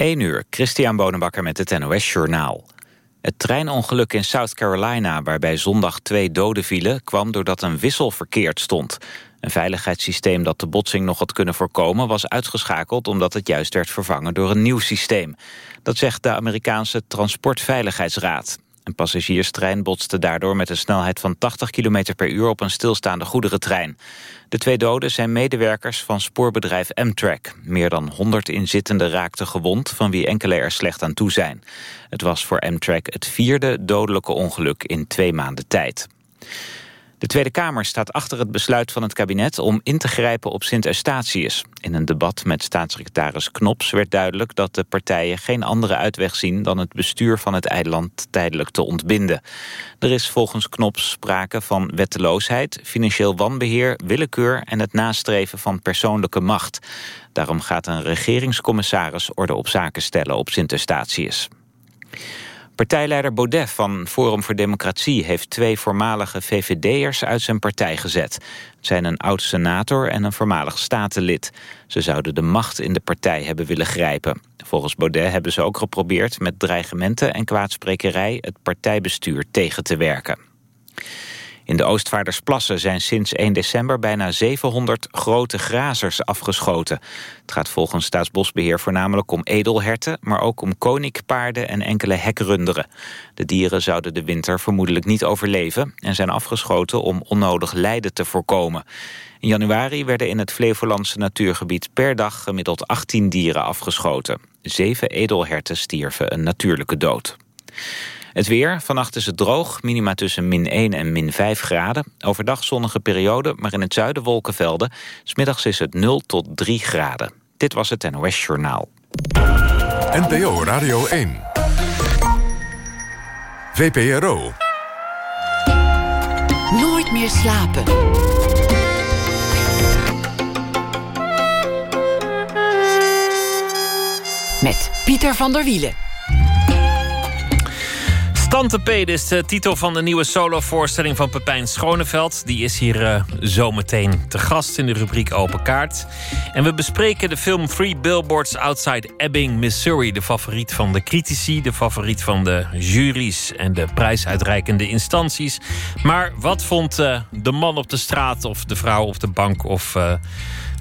1 uur, Christian Bonenbakker met het NOS Journaal. Het treinongeluk in South Carolina, waarbij zondag twee doden vielen... kwam doordat een wissel verkeerd stond. Een veiligheidssysteem dat de botsing nog had kunnen voorkomen... was uitgeschakeld omdat het juist werd vervangen door een nieuw systeem. Dat zegt de Amerikaanse Transportveiligheidsraad. Een passagierstrein botste daardoor met een snelheid van 80 km per uur op een stilstaande goederentrein. De twee doden zijn medewerkers van spoorbedrijf Amtrak. Meer dan 100 inzittenden raakten gewond, van wie enkele er slecht aan toe zijn. Het was voor Amtrak het vierde dodelijke ongeluk in twee maanden tijd. De Tweede Kamer staat achter het besluit van het kabinet om in te grijpen op Sint-Eustatius. In een debat met staatssecretaris Knops werd duidelijk dat de partijen geen andere uitweg zien dan het bestuur van het eiland tijdelijk te ontbinden. Er is volgens Knops sprake van wetteloosheid, financieel wanbeheer, willekeur en het nastreven van persoonlijke macht. Daarom gaat een regeringscommissaris orde op zaken stellen op Sint-Eustatius. Partijleider Baudet van Forum voor Democratie heeft twee voormalige VVD'ers uit zijn partij gezet. Het zijn een oud-senator en een voormalig statenlid. Ze zouden de macht in de partij hebben willen grijpen. Volgens Baudet hebben ze ook geprobeerd met dreigementen en kwaadsprekerij het partijbestuur tegen te werken. In de Oostvaardersplassen zijn sinds 1 december bijna 700 grote grazers afgeschoten. Het gaat volgens Staatsbosbeheer voornamelijk om edelherten... maar ook om koninkpaarden en enkele hekrunderen. De dieren zouden de winter vermoedelijk niet overleven... en zijn afgeschoten om onnodig lijden te voorkomen. In januari werden in het Flevolandse natuurgebied per dag gemiddeld 18 dieren afgeschoten. Zeven edelherten stierven een natuurlijke dood. Het weer, vannacht is het droog, minima tussen min 1 en min 5 graden. Overdag zonnige periode, maar in het zuiden wolkenvelden. Smiddags is het 0 tot 3 graden. Dit was het NOS Journaal. NPO Radio 1. VPRO. Nooit meer slapen. Met Pieter van der Wielen. Tante P, is de titel van de nieuwe solovoorstelling van Pepijn Schoneveld. Die is hier uh, zometeen te gast in de rubriek Open Kaart. En we bespreken de film Three Billboards Outside Ebbing, Missouri. De favoriet van de critici, de favoriet van de juries... en de prijsuitreikende instanties. Maar wat vond uh, de man op de straat of de vrouw op de bank... of uh,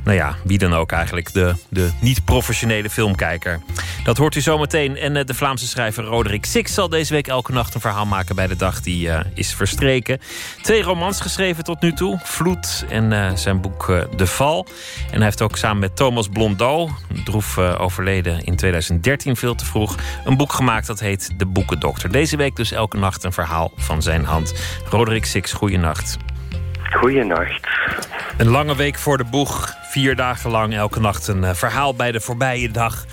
nou ja, wie dan ook eigenlijk, de, de niet-professionele filmkijker. Dat hoort u zometeen. En uh, de Vlaamse schrijver Roderick Six zal deze week elke nacht een verhaal maken bij de dag die uh, is verstreken. Twee romans geschreven tot nu toe: Vloed en uh, zijn boek De Val. En hij heeft ook samen met Thomas Blondeau, droef overleden in 2013 veel te vroeg, een boek gemaakt dat heet De Boekendokter. Deze week dus elke nacht een verhaal van zijn hand. Roderick Six, goeienacht. Goeienacht. Een lange week voor de boeg. Vier dagen lang elke nacht een uh, verhaal bij de voorbije dag.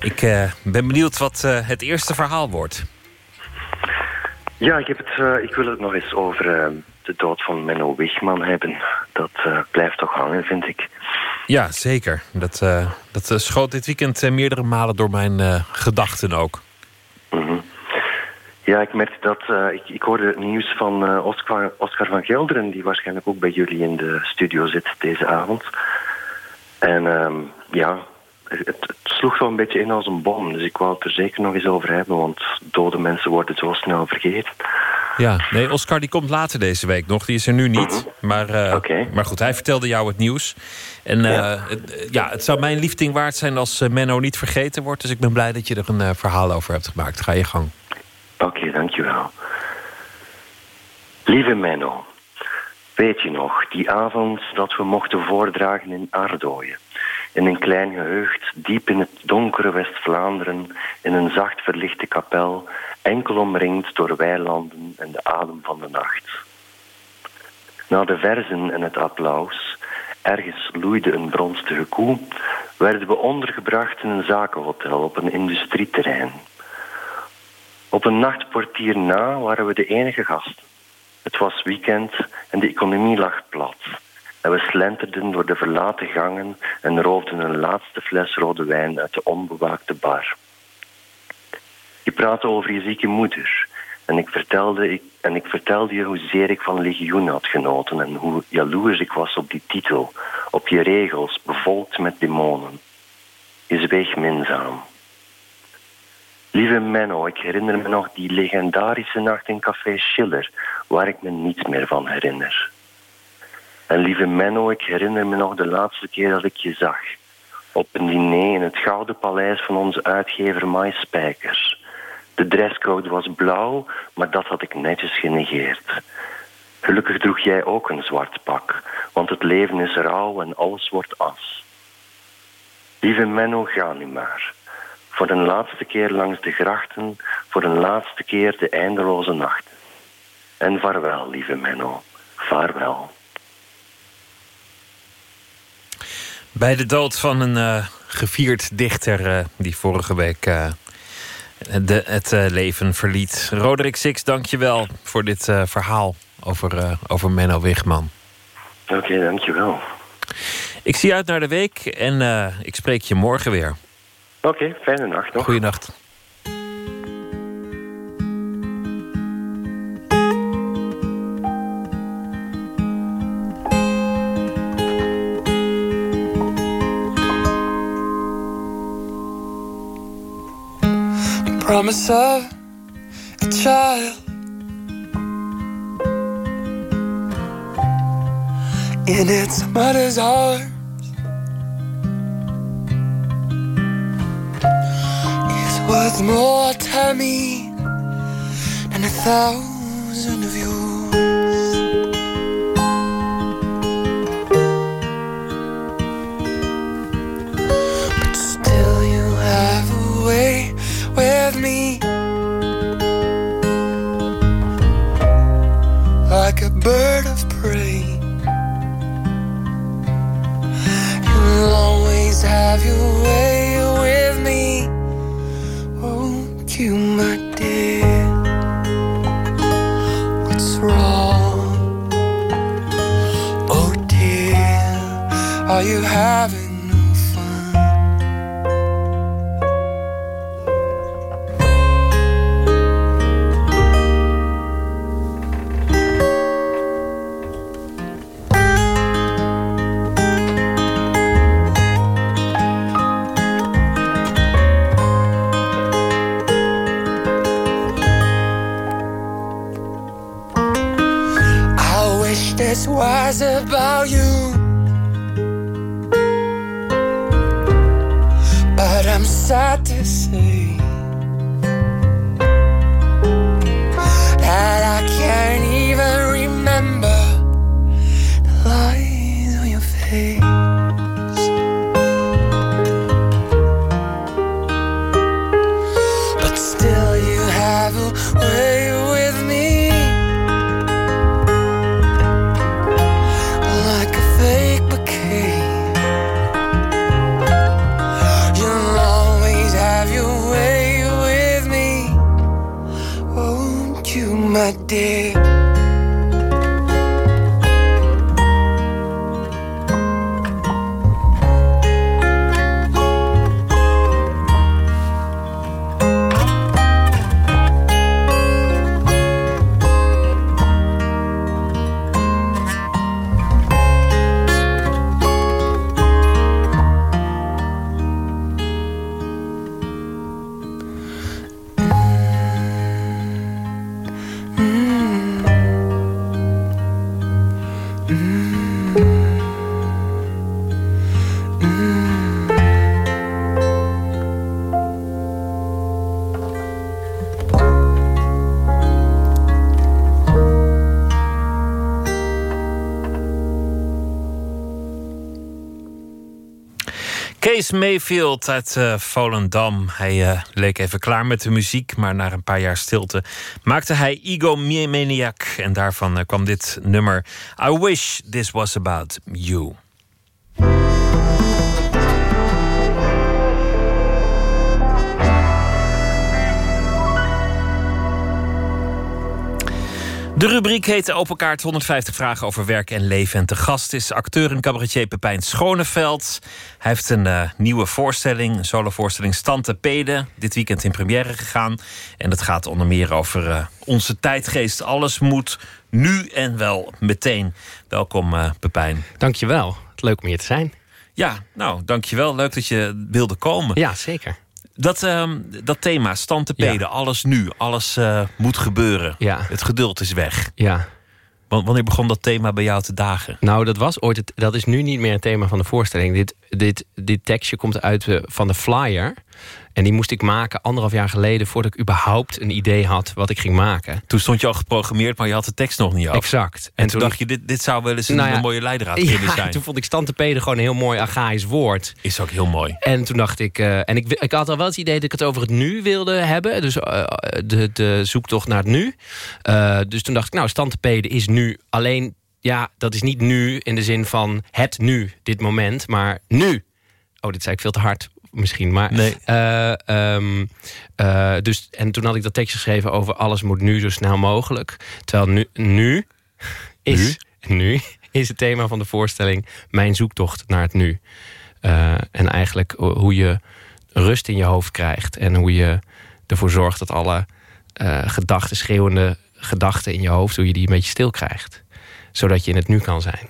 Ik uh, ben benieuwd wat uh, het eerste verhaal wordt. Ja, ik, heb het, ik wil het nog eens over de dood van Menno Wigman hebben. Dat blijft toch hangen, vind ik. Ja, zeker. Dat, dat schoot dit weekend meerdere malen door mijn gedachten ook. Mm ja, ik merkte dat. Uh, ik, ik, hoorde het nieuws van uh, Oscar, Oscar van Gelderen, die waarschijnlijk ook bij jullie in de studio zit deze avond. En um, ja, het, het, sloeg wel een beetje in als een bom. Dus ik wou het er zeker nog eens over hebben, want dode mensen worden zo snel vergeten. Ja, nee, Oscar die komt later deze week nog. Die is er nu niet. Mhm. maar, uh, okay. maar goed, hij vertelde jou het nieuws. En ja. Het, ja, het zou mijn liefding waard zijn als Menno niet vergeten wordt. Dus ik ben blij dat je er een verhaal over hebt gemaakt. Ga je gang. Oké, okay, dankjewel. Lieve Menno, weet je nog, die avond dat we mochten voordragen in Ardooien. In een klein geheugd, diep in het donkere West-Vlaanderen, in een zacht verlichte kapel, enkel omringd door weilanden en de adem van de nacht. Na de verzen en het applaus, ergens loeide een bronstige koe, werden we ondergebracht in een zakenhotel op een industrieterrein. Op een nachtportier na waren we de enige gasten. Het was weekend en de economie lag plat. En we slenterden door de verlaten gangen en roofden een laatste fles rode wijn uit de onbewaakte bar. Je praatte over je zieke moeder. En ik, vertelde, ik, en ik vertelde je hoezeer ik van legioen had genoten en hoe jaloers ik was op die titel, op je regels, bevolkt met demonen. Je zweeg minzaam. Lieve Menno, ik herinner me nog die legendarische nacht in Café Schiller, waar ik me niets meer van herinner. En lieve Menno, ik herinner me nog de laatste keer dat ik je zag. Op een diner in het Gouden Paleis van onze uitgever Mai Spijkers. De dresscode was blauw, maar dat had ik netjes genegeerd. Gelukkig droeg jij ook een zwart pak, want het leven is rauw en alles wordt as. Lieve Menno, ga nu maar. Voor een laatste keer langs de grachten, voor een laatste keer de eindeloze nachten. En vaarwel, lieve Menno, vaarwel. Bij de dood van een uh, gevierd dichter uh, die vorige week uh, de, het leven verliet. Roderick Six, dank je wel voor dit verhaal over, over Menno Wigman. Oké, okay, dank je wel. Ik zie uit naar de week en ik spreek je morgen weer. Oké, okay, fijne nacht nog. Goeienacht. promise of a child in its mother's arms worth more to me than a thousand of yours. Was about you. But I'm sad to Mayfield uit uh, Volendam. Hij uh, leek even klaar met de muziek, maar na een paar jaar stilte maakte hij Ego Maniac. En daarvan uh, kwam dit nummer I Wish This Was About You. De rubriek heet Open Kaart 150 vragen over werk en leven. En te gast is acteur en cabaretier Pepijn Schoneveld. Hij heeft een uh, nieuwe voorstelling, een solovoorstelling Stante Pede. Dit weekend in première gegaan. En dat gaat onder meer over uh, onze tijdgeest. Alles moet nu en wel meteen. Welkom uh, Pepijn. Dankjewel. Leuk om hier te zijn. Ja, nou, dankjewel. Leuk dat je wilde komen. Ja, zeker. Dat, ehm, dat thema, stand te peden, alles nu, alles eh, moet gebeuren. Ja. Het geduld is weg. Ja. Wanneer begon dat thema bij jou te dagen? Nou, dat was ooit. Het, dat is nu niet meer het thema van de voorstelling. Dit, dit, dit tekstje komt uit eh, van de flyer. En die moest ik maken anderhalf jaar geleden... voordat ik überhaupt een idee had wat ik ging maken. Toen stond je al geprogrammeerd, maar je had de tekst nog niet af. Exact. En, toen, dacht je, dit, dit zou wel eens een, Nou ja, mooie leidraad kunnen Ja, zijn. toen vond ik stantepeden gewoon een heel mooi archaïs woord. Is ook heel mooi. En toen dacht ik... eh, en ik, ik had al wel het idee dat ik het over het nu wilde hebben. Dus eh, de, de zoektocht naar het nu. Eh, dus toen dacht ik, nou, stantepeden is nu. Alleen, ja, dat is niet nu in de zin van het nu, dit moment. Maar nu. Oh, dit zei ik veel te hard misschien. Maar, Nee. eh, ehm, eh, dus, en toen had ik dat tekstje geschreven over alles moet nu zo snel mogelijk. Terwijl nu, nu is, nu? is het thema van de voorstelling mijn zoektocht naar het nu. Eh, en eigenlijk hoe je rust in je hoofd krijgt. En hoe je ervoor zorgt dat alle gedachten, schreeuwende gedachten in je hoofd... hoe je die een beetje stil krijgt. Zodat je in het nu kan zijn.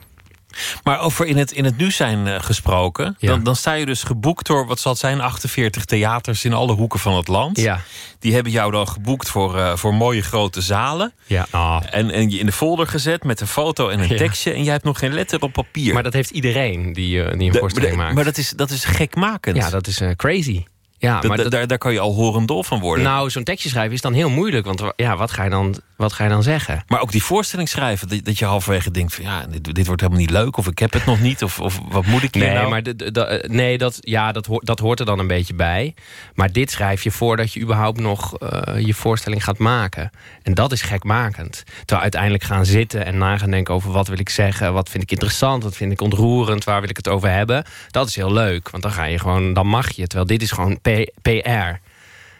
Maar over in het, in het nu zijn eh, gesproken... Ja. Dan, dan sta je dus geboekt door, wat zal het zijn... 48 theaters in alle hoeken van het land. Ja, Die hebben jou dan geboekt voor, eh, voor mooie grote zalen. ja. Ah. En, en je in de folder gezet met een foto en een Ja. tekstje. En jij hebt nog geen letter op papier. Maar dat heeft iedereen die, eh, die een voorstelling maakt. maar dat is, dat is gekmakend. ja, dat is eh, crazy. Ja, maar dat- daar, daar kan je al horendol van worden. nou, zo'n tekstje schrijven is dan heel moeilijk. Want ja, wat ga je dan, wat ga je dan zeggen? Maar ook die voorstelling schrijven, dat, dat je halverwege denkt van ja, dit, dit wordt helemaal niet leuk, of ik heb het nog niet, of, of wat moet ik hier Nee, nou? maar eh, nee dat, ja, dat, hoort, dat hoort er dan een beetje bij. Maar dit schrijf je voordat je überhaupt nog eh, je voorstelling gaat maken. En dat is gekmakend. Terwijl uiteindelijk gaan zitten en na gaan denken over wat wil ik zeggen, wat vind ik interessant, wat vind ik ontroerend, waar wil ik het over hebben. Dat is heel leuk, want dan ga je gewoon, dan mag je. Terwijl dit is gewoon PR.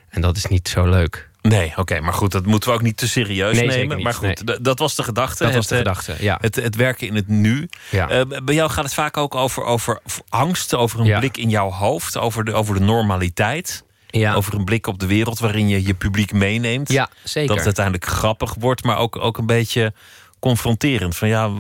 En dat is niet zo leuk. Nee, oké, maar goed, dat moeten we ook niet te serieus Nee, nemen. niet, maar goed, nee. dat was de gedachte. Dat was de eh, gedachte, ja. Het, het werken in het nu. Ja. Eh, bij jou gaat het vaak ook over, over angst, over een Ja. blik in jouw hoofd, over de, over de normaliteit. ja. Over een blik op de wereld waarin je je publiek meeneemt. ja, zeker. Dat het uiteindelijk grappig wordt, maar ook, ook een beetje confronterend. Van ja,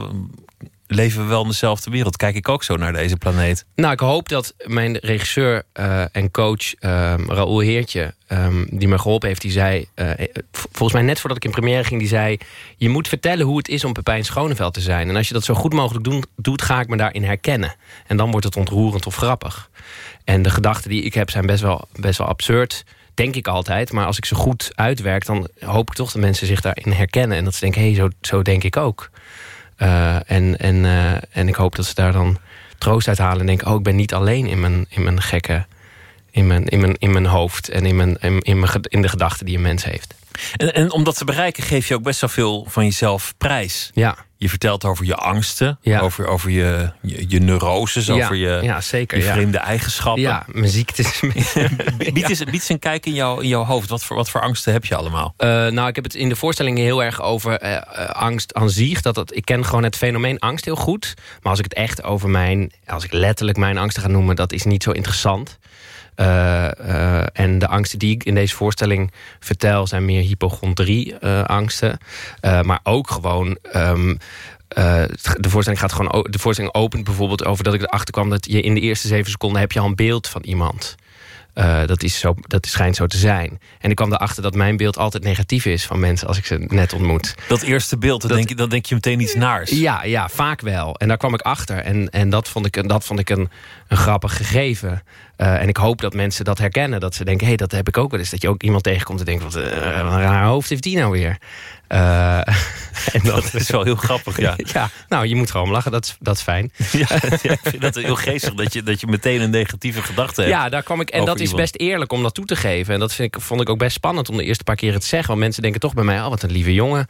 leven we wel in dezelfde wereld? Kijk ik ook zo naar deze planeet? Nou, ik hoop dat mijn regisseur eh, en coach ehm Raoul Heertje... ehm, die me geholpen heeft, die zei... eh, volgens mij net voordat ik in première ging, die zei... je moet vertellen hoe het is om Pepijn Schoneveld te zijn. En als je dat zo goed mogelijk doen, doet, ga ik me daarin herkennen. En dan wordt het ontroerend of grappig. En de gedachten die ik heb zijn best wel, best wel absurd... Denk ik altijd, maar als ik ze goed uitwerk... dan hoop ik toch dat mensen zich daarin herkennen. En dat ze denken, hé, hey, zo, zo denk ik ook. Eh, en, en, eh, en ik hoop dat ze daar dan troost uit halen en denken: oh, ik ben niet alleen in mijn, in mijn gekke. In mijn, in, mijn, in mijn hoofd en in, mijn, in, mijn, in de gedachten die een mens heeft. En, en om dat te bereiken geef je ook best wel veel van jezelf prijs. Ja, Je vertelt over je angsten, Ja. over, over je, je, je neuroses, ja, over je, ja zeker. je vreemde eigenschappen. ja, mijn ziektes. Bied, eens, bied een kijk in, jou, in jouw hoofd. Wat voor, wat voor angsten heb je allemaal? Eh, nou, ik heb het in de voorstelling heel erg over eh, eh, angst aan zich. Dat dat, ik ken gewoon het fenomeen angst heel goed. Maar als ik het echt over mijn... Als ik letterlijk mijn angsten ga noemen... dat is niet zo interessant. Eh, eh, en de angsten die ik in deze voorstelling vertel... zijn meer hypochondrie-angsten. maar ook gewoon... ehm, eh, de voorstelling gaat gewoon. De voorstelling opent bijvoorbeeld over dat ik erachter kwam dat je in de eerste zeven seconden heb je al een beeld van iemand. Eh, dat, is zo, dat schijnt zo te zijn. En ik kwam erachter dat mijn beeld altijd negatief is van mensen als ik ze net ontmoet. Dat eerste beeld, dan, Dat- denk, je, dan denk je meteen iets naars. Ja, ja, vaak wel. En daar kwam ik achter. En, en dat vond ik, een- dat vond ik een, een grappig gegeven. Eh, en ik hoop dat mensen dat herkennen. Dat ze denken, hé, hey, dat heb ik ook wel eens. Dat je ook iemand tegenkomt en denkt, wat, eh, wat een raar hoofd heeft die nou weer? Eh, en Dat is wel heel grappig, ja. ja, nou, je moet gewoon lachen. Dat is, dat is fijn. ja, ja, ik vind dat heel geestig dat je, dat je meteen een negatieve gedachte hebt. Ja, daar kwam ik. En dat is best eerlijk om dat toe te geven. En dat vind ik, vond ik ook best spannend om de eerste paar keer het te zeggen. Want mensen denken toch bij mij, oh, wat een lieve jongen.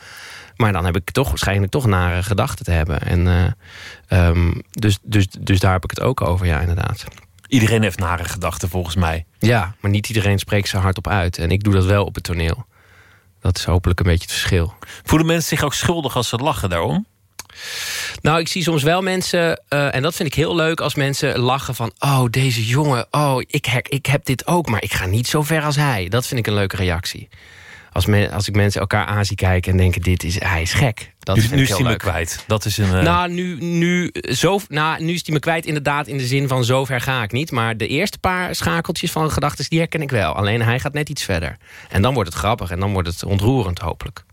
Maar dan heb ik toch waarschijnlijk toch nare gedachten te hebben. En, eh, ehm, dus, dus, dus daar heb ik het ook over, ja, inderdaad. Iedereen heeft nare gedachten volgens mij. Ja, maar niet iedereen spreekt ze hardop uit. En ik doe dat wel op het toneel. Dat is hopelijk een beetje het verschil. Voelen mensen zich ook schuldig als ze lachen daarom? Nou, ik zie soms wel mensen, eh, en dat vind ik heel leuk... als mensen lachen van, oh, deze jongen, oh, ik, ik heb dit ook... maar ik ga niet zo ver als hij. Dat vind ik een leuke reactie. Als, men, als ik mensen elkaar aan zie kijken en denken: dit is, hij is gek. Dat nu nu is hij me kwijt. Dat is een... eh, Nou, nu, nu, zo, nou, nu is die me kwijt inderdaad in de zin van zover ga ik niet. Maar de eerste paar schakeltjes van gedachten, die herken ik wel. Alleen hij gaat net iets verder. En dan wordt het grappig en dan wordt het ontroerend hopelijk.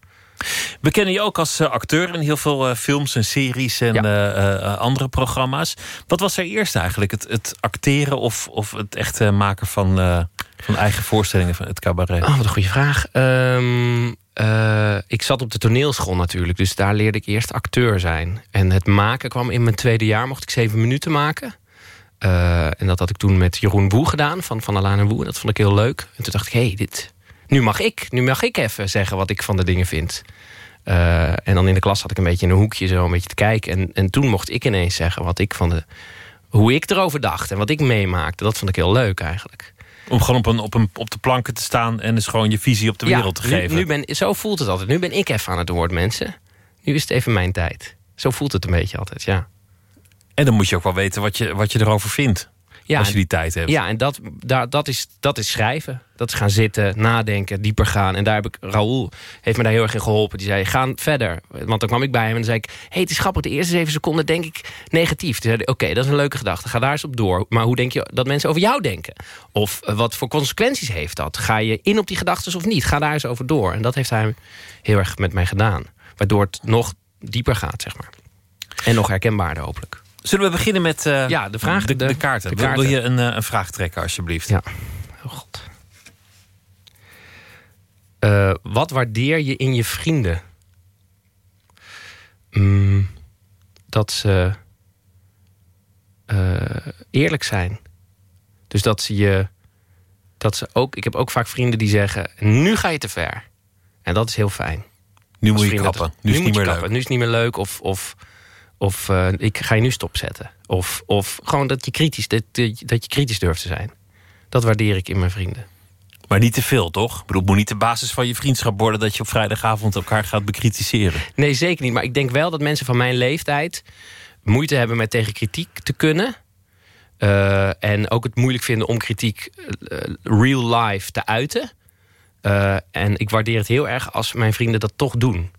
We kennen je ook als eh, acteur in heel veel eh, films en series en Ja. eh, andere programma's. Wat was er eerst eigenlijk? Het, het acteren of, of het echt maken van, van eigen voorstellingen van het cabaret? Oh, wat een goede vraag. Ehm, eh, ik zat op de toneelschool natuurlijk, dus daar leerde ik eerst acteur zijn. En het maken kwam in mijn tweede jaar, mocht ik zeven minuten maken. En dat had ik toen met Jeroen Woe gedaan, van Van en Woe. Dat vond ik heel leuk. En toen dacht ik, hé, hey, dit, nu mag ik. Nu mag ik even zeggen wat ik van de dingen vind. Eh, en dan in de klas had ik een beetje in een hoekje zo een beetje te kijken. En, en toen mocht ik ineens zeggen wat ik van de, hoe ik erover dacht en wat ik meemaakte. Dat vond ik heel leuk eigenlijk. Om gewoon op, een, op, een, op de planken te staan en dus gewoon je visie op de wereld te nu- geven. Nu, ben, zo voelt het altijd. Nu ben ik even aan het woord, mensen. Nu is het even mijn tijd. Zo voelt het een beetje altijd, ja. En dan moet je ook wel weten wat je, wat je erover vindt. Ja, als je die tijd hebt. ja en dat, daar, dat, is, dat is schrijven. Dat is gaan zitten, nadenken, dieper gaan. En daar heb ik, Raoul heeft me daar heel erg in geholpen. Die zei, ga verder. Want dan kwam ik bij hem en dan zei ik... hey, het is grappig, de eerste zeven seconden denk ik negatief. Toen zei oké, dat is een leuke gedachte. Ga daar eens op door. Maar hoe denk je dat mensen over jou denken? Of eh, wat voor consequenties heeft dat? Ga je in op die gedachten of niet? Ga daar eens over door. En dat heeft hij heel erg met mij gedaan. Waardoor het nog dieper gaat, zeg maar. En nog herkenbaarder, hopelijk. Zullen we beginnen met eh, Ja, de vraag- de, de de- kaarten. de Wil- kaarten. Wil je een, eh, een vraag trekken, alsjeblieft? Ja. Oh god. Eh, wat waardeer je in je vrienden? Mm, dat ze eh, eerlijk zijn. Dus dat ze je. Dat ze ook. Ik heb ook vaak vrienden die zeggen: nu ga je te ver. En dat is heel fijn. Nu Als moet je kappen. Nu is het niet meer kappen. leuk. Nu is het niet meer leuk. Of, of, of eh, ik ga je nu stopzetten. Of, of gewoon dat je, kritisch, dat, dat je kritisch durft te zijn. Dat waardeer ik in mijn vrienden. Maar niet te veel, toch? Ik bedoel, het moet niet de basis van je vriendschap worden... dat je op vrijdagavond elkaar gaat bekritiseren. Nee, zeker niet. Maar ik denk wel dat mensen van mijn leeftijd moeite hebben met tegen kritiek te kunnen. Eh, en ook het moeilijk vinden om kritiek eh, real life te uiten. En ik waardeer het heel erg als mijn vrienden dat toch doen.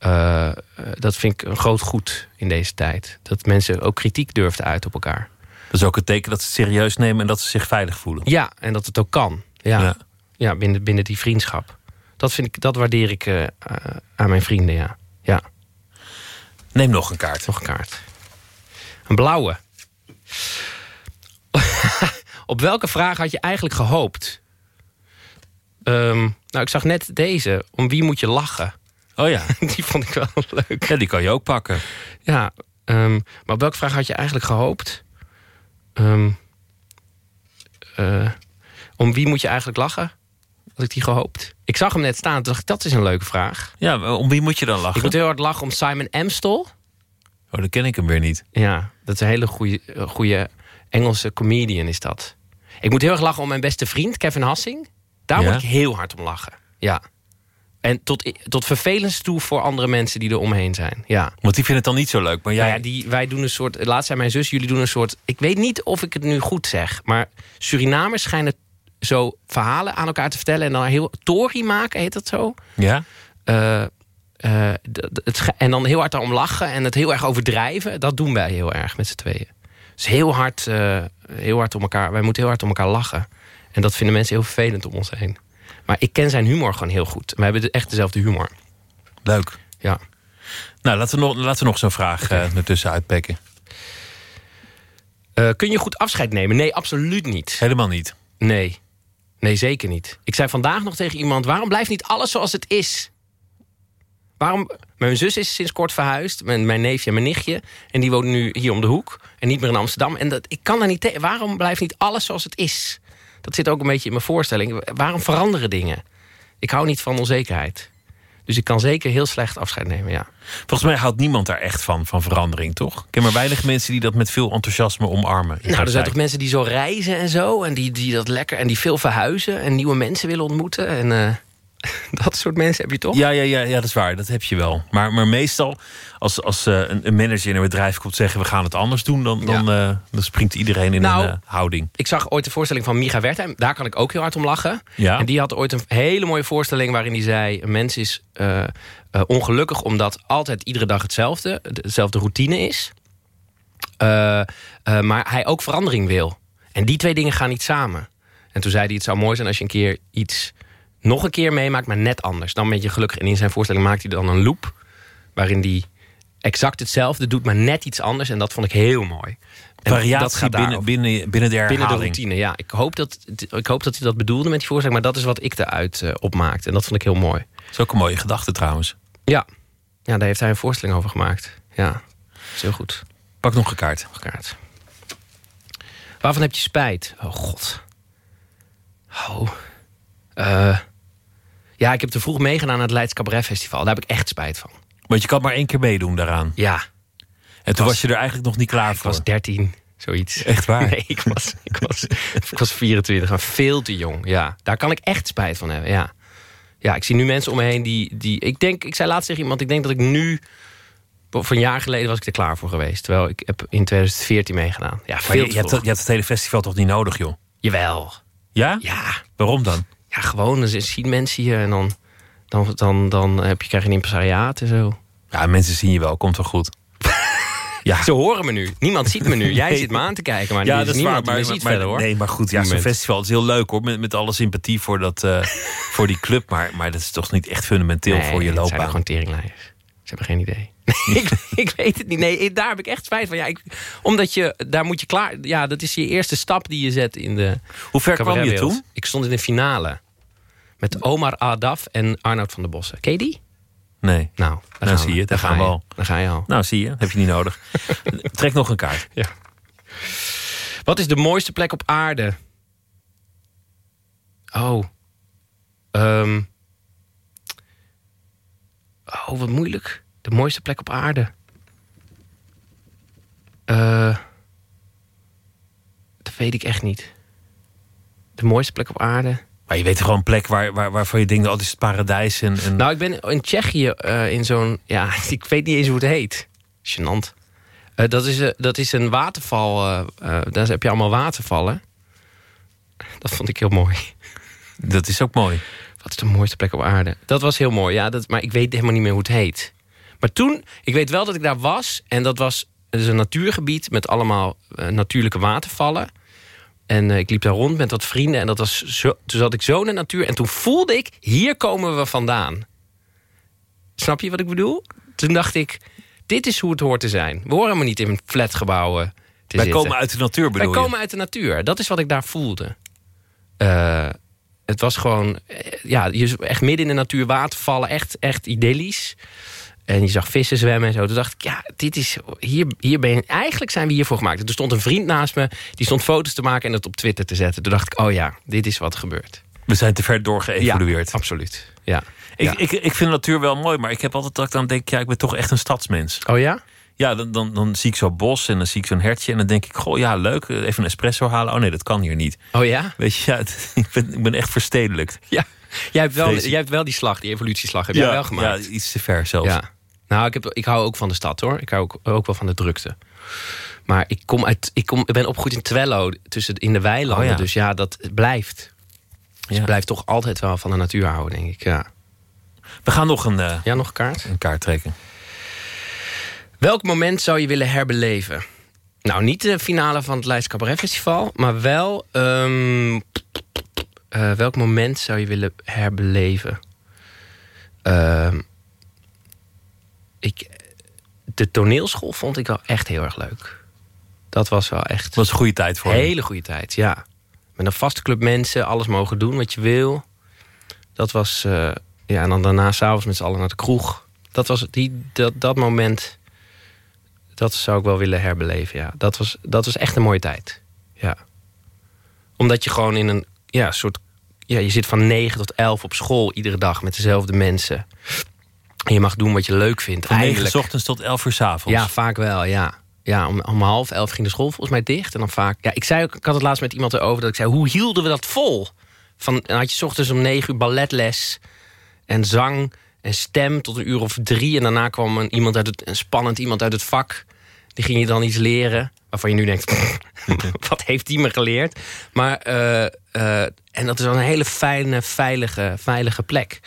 Eh, dat vind ik een groot goed in deze tijd. Dat mensen ook kritiek durven uiten op elkaar. Dat is ook een teken dat ze het serieus nemen... en dat ze zich veilig voelen. Ja, en dat het ook kan. Ja, Ja. ja. binnen, binnen die vriendschap. Dat, vind ik, dat waardeer ik eh, eh, aan mijn vrienden, ja. ja. Neem nog een kaart. Nog een kaart. Een blauwe. Op welke vraag had je eigenlijk gehoopt? Ehm, nou, ik zag net deze. Om wie moet je lachen? Oh ja. Die vond ik wel leuk. ja, die kan je ook pakken. Ja, ehm, maar op welke vraag had je eigenlijk gehoopt? Ehm, eh, om wie moet je eigenlijk lachen? Had ik die gehoopt? Ik zag hem net staan. Toen dacht ik, dat is een leuke vraag. Ja, om wie moet je dan Ik lachen? moet heel hard lachen om Simon Amstel. Oh, dan ken ik hem weer niet. Ja, dat is een hele goede, goede Engelse comedian is dat. Ik moet heel erg lachen om mijn beste vriend, Kevin Hassing. Daar Ja? moet ik heel hard om lachen. Ja. En tot, tot vervelens toe voor andere mensen die er omheen zijn. Ja. Want die vinden het dan niet zo leuk. Maar jij... Nou ja, die, wij doen een soort. Laatst zei mijn zus, jullie doen een soort. Ik weet niet of ik het nu goed zeg. Maar Surinamers schijnen zo verhalen aan elkaar te vertellen. En dan heel. Tory maken, heet dat zo? Ja? Eh, eh, het, en dan heel hard daarom lachen en het heel erg overdrijven. Dat doen wij heel erg met z'n tweeën. Dus heel hard, eh, heel hard om elkaar. Wij moeten heel hard om elkaar lachen. En dat vinden mensen heel vervelend om ons heen. Maar ik ken zijn humor gewoon heel goed. We hebben echt dezelfde humor. Leuk. Ja. Nou, laten we nog, laten we nog zo'n vraag eh ertussen uitpekken. Eh, kun je goed afscheid nemen? Nee, absoluut niet. Helemaal niet. Nee. Nee, zeker niet. Ik zei vandaag nog tegen iemand... waarom blijft niet alles zoals het is? Waarom... Mijn zus is sinds kort verhuisd. Mijn, mijn neefje en mijn nichtje. En die wonen nu hier om de hoek. En niet meer in Amsterdam. En dat, ik kan daar niet tegen. Waarom blijft niet alles zoals het is? Dat zit ook een beetje in mijn voorstelling. Waarom veranderen dingen? Ik hou niet van onzekerheid. Dus ik kan zeker heel slecht afscheid nemen, ja. Volgens mij houdt niemand daar echt van, van verandering, toch? Ik ken maar weinig mensen die dat met veel enthousiasme omarmen. Nou, er zijn toch mensen die zo reizen en zo. En die, die dat lekker. En die veel verhuizen. En nieuwe mensen willen ontmoeten. En eh, Dat soort mensen heb je toch? Ja, ja, ja, ja, dat is waar. Dat heb je wel. Maar, maar meestal, als, als eh, een, een manager in een bedrijf komt zeggen... we gaan het anders doen, dan, dan, eh, dan springt iedereen in Nou, een eh, houding. Ik zag ooit de voorstelling van Micha Wertheim. Daar kan ik ook heel hard om lachen. Ja. En die had ooit een hele mooie voorstelling waarin hij zei... een mens is ongelukkig omdat altijd iedere dag hetzelfde... dezelfde routine is. Maar hij ook verandering wil. En die twee dingen gaan niet samen. En toen zei hij, het zou mooi zijn als je een keer iets... nog een keer meemaakt, maar net anders. Dan ben je gelukkig. En in zijn voorstelling maakt hij dan een loop... waarin hij exact hetzelfde doet, maar net iets anders. En dat vond ik heel mooi. En Variatie dat gaat binnen, binnen, binnen de herhaling. Binnen de routine, ja. Ik hoop, dat, ik hoop dat hij dat bedoelde met die voorstelling... maar dat is wat ik eruit eh, opmaakte. En dat vond ik heel mooi. Dat is ook een mooie gedachte trouwens. Ja. ja, daar heeft hij een voorstelling over gemaakt. Ja, dat is heel goed. Pak nog een kaart. Nog een kaart. Waarvan heb je spijt? Oh, god. Oh. Eh, ja, ik heb te vroeg meegedaan aan het Leids Cabaret Festival. Daar heb ik echt spijt van. Want je kan maar één keer meedoen daaraan. Ja, En toen was- je er eigenlijk nog niet klaar ik voor. was 13, zoiets. Echt waar? Nee, ik was, ik was, ik was 24, maar veel te jong. Ja, daar kan ik echt spijt van hebben, ja. Ja, ik zie nu mensen om me heen die... die ik, denk, ik zei laatst tegen iemand, ik denk dat ik nu... Voor een jaar geleden was ik er klaar voor geweest. Terwijl ik heb in 2014 meegedaan. Ja, Maar veel je, je, hebt, je hebt het hele festival toch niet nodig, joh? Jawel. Ja? Ja, Waarom dan? Ja gewoon. Dan zien mensen je en dan, dan, dan, dan heb je, krijg je een impresariaat en zo. Ja, mensen zien je wel. Komt wel goed. Ja, Ze horen me nu. Niemand ziet me nu. Jij Nee. zit me aan te kijken, maar ja dat is niemand waar. Maar, ziet maar- verder, hoor. Nee, maar goed. Ja, zo'n festival is heel leuk, hoor. Met, met alle sympathie voor, dat, eh, voor die club. Maar, maar dat is toch niet echt fundamenteel Nee, voor je loopbaan. er gewoon teringlijers. Ze hebben geen idee. ik, ik weet het niet. Nee, ik- daar heb ik echt spijt van. Ja, ik, omdat je, daar moet je klaar... Ja, dat is je eerste stap die je zet in de Hoe ver kwam je toen? Ik stond in de finale. Met Omar Adaf en Arnoud van der Bossen. Ken je die? Nee. Nou, daar Nou, zie je, daar ga gaan we al. Daar ga je al. Nou, zie je. Heb je niet nodig. Trek nog een kaart. Ja. Wat is de mooiste plek op aarde? Oh. Ehm. Oh, wat moeilijk. De mooiste plek op aarde. Eh. dat weet ik echt niet. De mooiste plek op aarde. Maar je weet gewoon een plek waar, waar, waarvan je denkt... oh, dat is het paradijs. En, en... Nou, ik ben in Tsjechië eh, in zo'n... Ja, ik weet niet eens hoe het heet. Gênant. Eh, dat, is, eh, dat is een waterval. daar heb je allemaal watervallen. Dat vond ik heel mooi. dat is ook mooi. Wat is de mooiste plek op aarde? Dat was heel mooi, ja. Dat, maar ik weet helemaal niet meer hoe het heet. Maar toen, ik weet wel dat ik daar was. En dat was is een natuurgebied met allemaal eh, natuurlijke watervallen. En eh, ik liep daar rond met wat vrienden. En dat was zo, toen zat ik zo in de natuur. En toen voelde ik, hier komen we vandaan. Snap je wat ik bedoel? Toen dacht ik, dit is hoe het hoort te zijn. We horen helemaal niet in flatgebouwen te Wij zitten. komen uit de natuur, bedoel Wij je? komen uit de natuur. Dat is wat ik daar voelde. Eh, het was gewoon... eh, Ja, je echt midden in de natuur watervallen. Echt, echt idyllisch. En je zag vissen zwemmen en zo. Toen dacht ik, ja, dit is... Hier, hier ben je, eigenlijk zijn we hiervoor gemaakt. En er stond een vriend naast me. Die stond foto's te maken en het op Twitter te zetten. Toen dacht ik, oh ja, dit is wat gebeurt. We zijn te ver doorgeëvolueerd. Ja, absoluut. Ja. Ik, Ja. ik, ik vind de natuur wel mooi, maar ik heb altijd dat ik dan denk... ja, ik ben toch echt een stadsmens. Oh ja? Ja, dan, dan, dan zie ik zo'n bos en dan zie ik zo'n hertje... en dan denk ik, goh, ja, leuk, even een espresso halen. Oh nee, dat kan hier niet. Oh ja? Weet je, ja, het- ik, ben, ik ben echt verstedelijkt. Ja. Jij hebt, wel, Vreselijk. jij hebt wel die slag, die evolutieslag, heb jij wel ja, gemaakt. iets te ver zelfs. Ja. Nou, ik, heb, ik hou ook van de stad hoor. Ik hou ook, ook wel van de drukte. Maar ik, kom uit, ik, kom, ik ben opgegroeid in Twello, tussen, in de weilanden. Oh ja. Dus ja, dat blijft. Dus Ja. je blijft toch altijd wel van de natuur houden, denk ik. Ja, We gaan nog een, eh, ja nog een kaart? een kaart trekken. Welk moment zou je willen herbeleven? Nou, niet de finale van het Leids Cabaret Festival, maar wel... ehm, eh, welk moment zou je willen herbeleven? Ehm, ik, de toneelschool vond ik wel echt heel erg leuk. Dat was wel echt Dat was een goede tijd voor hele goede tijd, ja. Met een vaste club mensen, alles mogen doen wat je wil. Dat was... eh, ja, en dan daarna s'avonds met z'n allen naar de kroeg. Dat was die, dat, dat moment... Dat zou ik wel willen herbeleven, ja. Dat was, dat was echt een mooie tijd. Ja. Omdat je gewoon in een ja, soort... Ja, je zit van 9 tot 11 op school iedere dag met dezelfde mensen. En je mag doen wat je leuk vindt. Van 9 Eindelijk. s ochtends tot 11 uur s avonds. Ja, vaak wel, ja. Ja, om, om half elf ging de school volgens mij dicht. En dan vaak... Ja, ik, zei ook, ik had het laatst met iemand erover dat ik zei... hoe hielden we dat vol? Van, dan had je 's ochtends om negen uur balletles. en zang stem tot een uur of drie. En daarna kwam een, iemand uit het, een spannend iemand uit het vak. Die ging je dan iets leren. Waarvan je nu denkt, wat heeft die me geleerd? Maar, eh, eh, en dat is dan een hele fijne, veilige, veilige plek.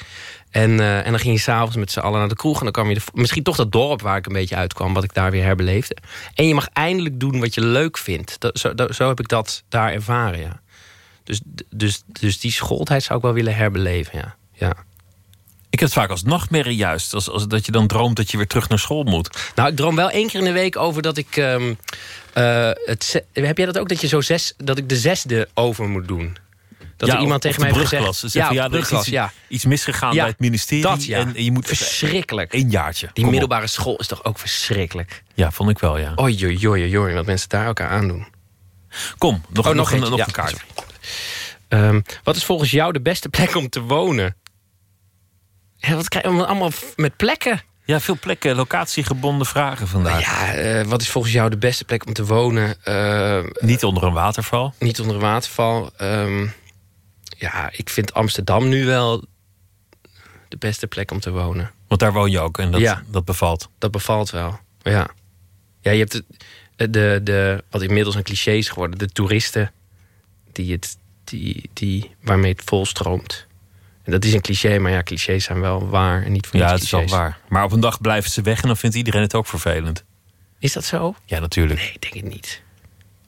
En, eh, en dan ging je s'avonds met z'n allen naar de kroeg. En dan kwam je misschien toch dat dorp waar ik een beetje uitkwam. Wat ik daar weer herbeleefde. En je mag eindelijk doen wat je leuk vindt. Dat, zo, zo heb ik dat daar ervaren, ja. Dus, dus, dus die schooltijd zou ik wel willen herbeleven, ja. ja. Ik heb het vaak als nachtmerrie juist. Als, als dat je dan droomt dat je weer terug naar school moet. Nou, ik droom wel één keer in de week over dat ik... ehm, eh, het, heb jij dat ook, dat, je zo zes, dat ik de zesde over moet doen? Dat ja, er iemand tegen mij heeft gezegd... Ze zeggen, ja, ja, er is iets, ja. iets misgegaan Ja, bij het ministerie. dat, en, je moet Verschrikkelijk. Eén jaartje. Die op. middelbare school is toch ook verschrikkelijk? Ja, vond ik wel, ja. Oei, oei, oei, oei, wat mensen daar elkaar aandoen. Kom, nog, Oh, nog, een, nog een kaart. Ehm, wat is volgens jou de beste plek om te wonen? Ja, wat krijgen we allemaal met plekken? Ja, veel plekken, locatiegebonden vragen vandaag. Ja, eh, wat is volgens jou de beste plek om te wonen? Eh, Niet onder een waterval. niet onder een waterval. Ehm, ja, ik vind Amsterdam nu wel de beste plek om te wonen. Want daar woon je ook en dat, Ja. dat bevalt. Dat bevalt wel. Ja, ja je hebt de, de, de, wat inmiddels een cliché is geworden, de toeristen die het, die, die, waarmee het volstroomt. En dat is een cliché, maar ja, clichés zijn wel waar en niet voor Ja, niets het is wel waar. Maar op een dag blijven ze weg en dan vindt iedereen het ook vervelend. Is dat zo? Ja, natuurlijk. Nee, ik denk het niet.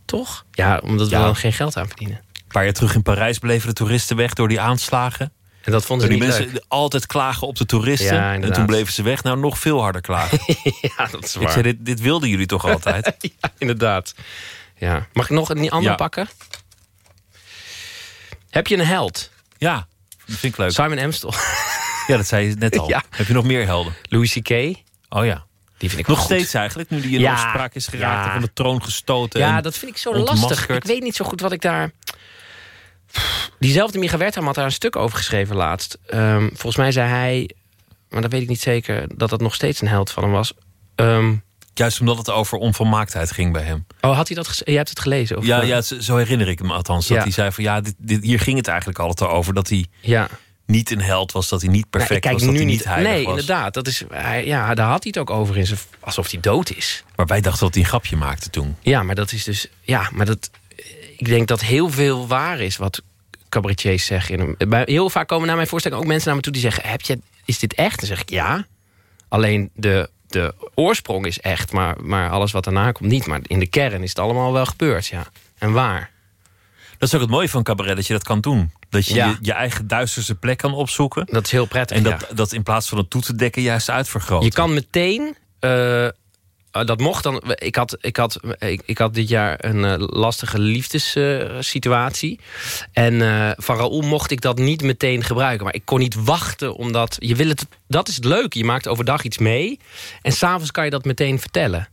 Toch? Ja, omdat we Ja. dan geen geld aan verdienen. Een paar jaar terug in Parijs bleven de toeristen weg door die aanslagen. En dat vonden ze die niet mensen leuk. altijd klagen op de toeristen. Ja, en toen bleven ze weg. Nou, nog veel harder klagen. ja, dat is Ik waar. zei, dit, dit wilden jullie toch altijd? ja, inderdaad. Ja. Mag ik nog een andere Ja. pakken? Heb je een held? ja, dat vind ik leuk. Simon Amstel. Ja, dat zei je net al. Ja. Heb je nog meer helden? Louis C.K. Oh ja. Die vind ik Nog goed. steeds eigenlijk, nu die in Ja, is geraakt ja. van de troon gestoten. Ja, dat vind ik zo lastig. Ik weet niet zo goed wat ik daar... Diezelfde Micha Wertheim had daar een stuk over geschreven laatst. Ehm, volgens mij zei hij, maar dat weet ik niet zeker... dat dat nog steeds een held van hem was. Ehm, Juist omdat het over onvolmaaktheid ging bij hem. oh, had hij dat... Jij hebt het gelezen? Of, Ja, ja, zo herinner ik me althans. Dat Ja. hij zei van ja, dit, dit, hier ging het eigenlijk altijd over. Dat hij ja. niet een held was, dat hij niet Nou, perfect was, dat nu hij niet heilig nee, was. inderdaad. Dat is, hij, ja, daar had hij het ook over in zijn, alsof hij dood is. Maar wij dachten dat hij een grapje maakte toen. Ja, maar dat is dus. Ja, maar dat. Ik denk dat heel veel waar is wat cabaretiers zeggen. In een, bij, heel vaak komen naar mijn voorstelling ook mensen naar me toe die zeggen: Heb je, Is dit echt? Dan zeg ik ja. Alleen de, de oorsprong is echt, maar, maar alles wat daarna komt niet. Maar in de kern is het allemaal wel gebeurd, ja. En waar. Dat is ook het mooie van cabaret, dat je dat kan doen. Dat je Ja. je, je eigen duisterste plek kan opzoeken. Dat is heel prettig. En ja. dat, dat in plaats van het toe te dekken juist uitvergroot. Je kan meteen. eh, dat mocht dan. Ik had, ik had, ik, ik had dit jaar een eh, lastige liefdessituatie. en eh, van Raoul mocht ik dat niet meteen gebruiken. Maar ik kon niet wachten, omdat je wil het. Dat is het leuke. Je maakt overdag iets mee. En s'avonds kan je dat meteen vertellen.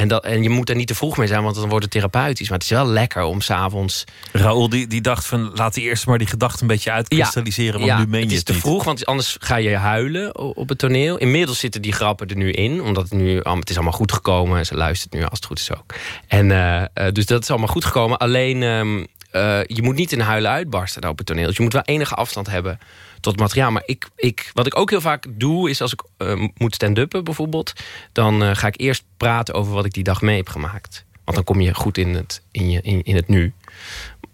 En, dat, en je moet er niet te vroeg mee zijn, want dan wordt het therapeutisch. Maar het is wel lekker om s'avonds. Raoul die, die dacht van laat die eerst maar die gedachte een beetje uitkristalliseren. want nu meen het je is het te niet. vroeg, want anders ga je huilen op het toneel. Inmiddels zitten die grappen er nu in, omdat het nu het is allemaal goed gekomen. En ze luistert nu als het goed is ook. En eh, eh, dus dat is allemaal goed gekomen. Alleen ehm, eh, je moet niet in huilen uitbarsten op het toneel. Dus je moet wel enige afstand hebben tot materiaal. Maar ik, ik, wat ik ook heel vaak doe, is als ik eh, moet stand-uppen bijvoorbeeld... dan eh, ga ik eerst praten over wat ik die dag mee heb gemaakt. Want dan kom je goed in het, in je, in, in het nu.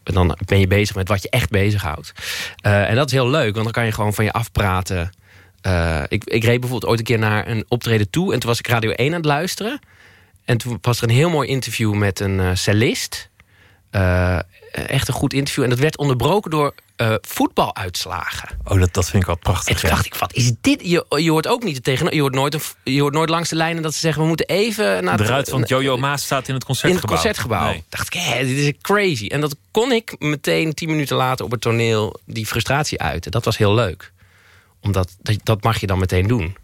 Dan ben je bezig met wat je echt bezighoudt. En dat is heel leuk, want dan kan je gewoon van je afpraten. Ik, ik reed bijvoorbeeld ooit een keer naar een optreden toe... en toen was ik Radio 1 aan het luisteren. En toen was er een heel mooi interview met een cellist. Eh, echt een goed interview. En dat werd onderbroken door eh, voetbaluitslagen. Oh, dat, dat vind ik wel En prachtig. toen ja. dacht ik, wat is dit? Je, je hoort ook niet tegen. Je hoort, nooit een, je hoort nooit langs de lijnen dat ze zeggen... we moeten even... Naar De ruit van Jojo Maas staat in het in concertgebouw. het concertgebouw. Nee. Dacht ik, hé, dit is crazy. En dat kon ik meteen tien minuten later op het toneel die frustratie uiten. Dat was heel leuk. Omdat dat, dat mag je dan meteen doen.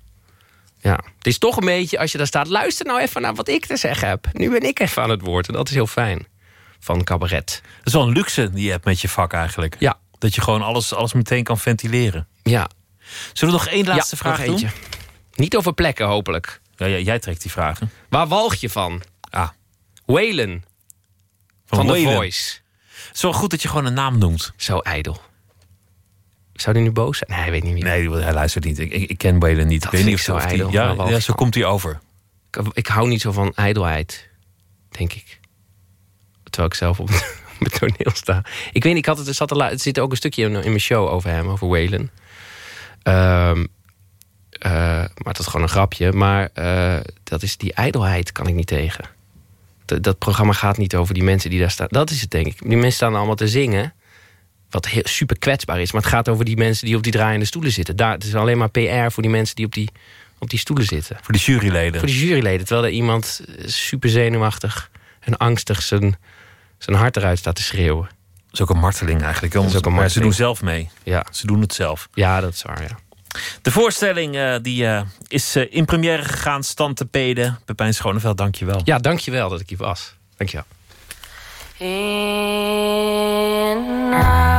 Ja. Het is toch een beetje, als je daar staat, luister nou even naar wat ik te zeggen heb. Nu ben ik even aan het woord. En dat is heel fijn. Van cabaret. Dat is wel een luxe die je hebt met je vak eigenlijk. Ja. Dat je gewoon alles, alles meteen kan ventileren. Ja. Zullen we nog één laatste ja, vraag nog doen? eentje. Niet over plekken, hopelijk. Ja, ja, jij trekt die vragen. Waar walg je van? Ah, Waylon van, The. Voice. Het is wel goed dat je gewoon een naam noemt. Zo ijdel. Zou hij nu boos zijn? Nee, hij weet niet wie. Nee, hij luistert niet. Ik, ik, ik ken Waylon niet. Dat ik weet niet zo die- ijdel, Ja, zo van. komt hij over. Ik, ik hou niet zo van ijdelheid, denk ik. Terwijl ik zelf op het, op het toneel sta. Ik weet niet, ik had het, er zat er, zit ook een stukje in, in mijn show over hem, over Waylon. Ehm, eh, maar dat is gewoon een grapje. Maar eh, dat is die ijdelheid kan ik niet tegen. Dat, dat programma gaat niet over die mensen die daar staan. Dat is het, denk ik. Die mensen staan allemaal te zingen. Wat heel, super kwetsbaar is. Maar het gaat over die mensen die op die draaiende stoelen zitten. Daar, het is alleen maar PR voor die mensen die op die, op die stoelen zitten. Voor de juryleden. Voor de juryleden. Terwijl er iemand eh, super zenuwachtig en angstig zijn, zijn hart eruit staat te schreeuwen. Dat is ook een marteling eigenlijk. is ook een Maar ze doen zelf mee. Ja, Ze doen het zelf. ja dat is waar, ja. De voorstelling eh, die, eh, is eh, in première gegaan. Stand te peden. Pepijn Schoneveld, dank je wel. Ja, dankjewel dat ik hier was. Dankjewel. And now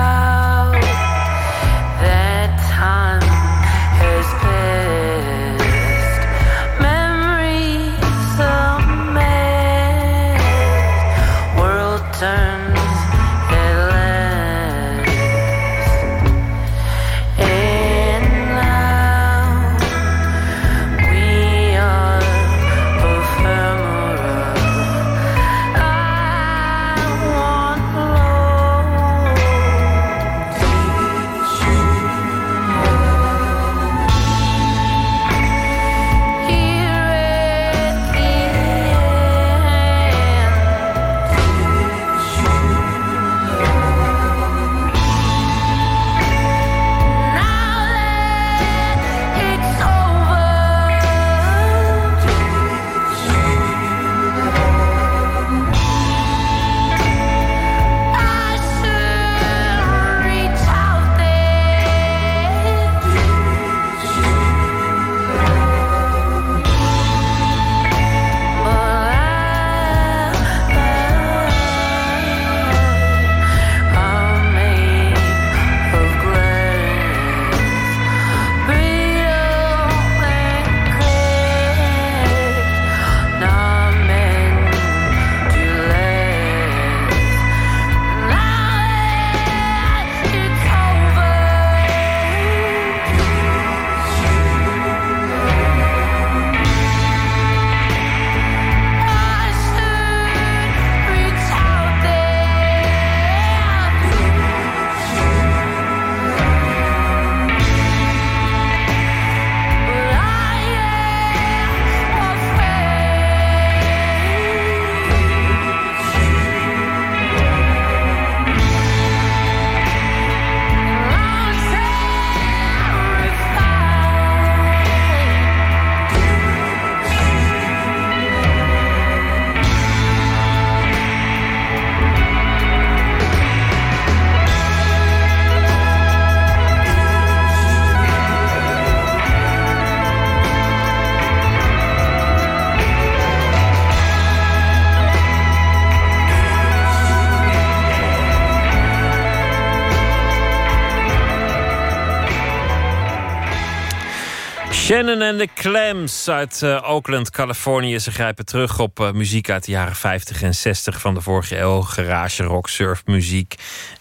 Shannon en de Clams uit eh, Oakland, Californië. Ze grijpen terug op eh, muziek uit de jaren 50 en 60 van de vorige eeuw. Garage rock, surfmuziek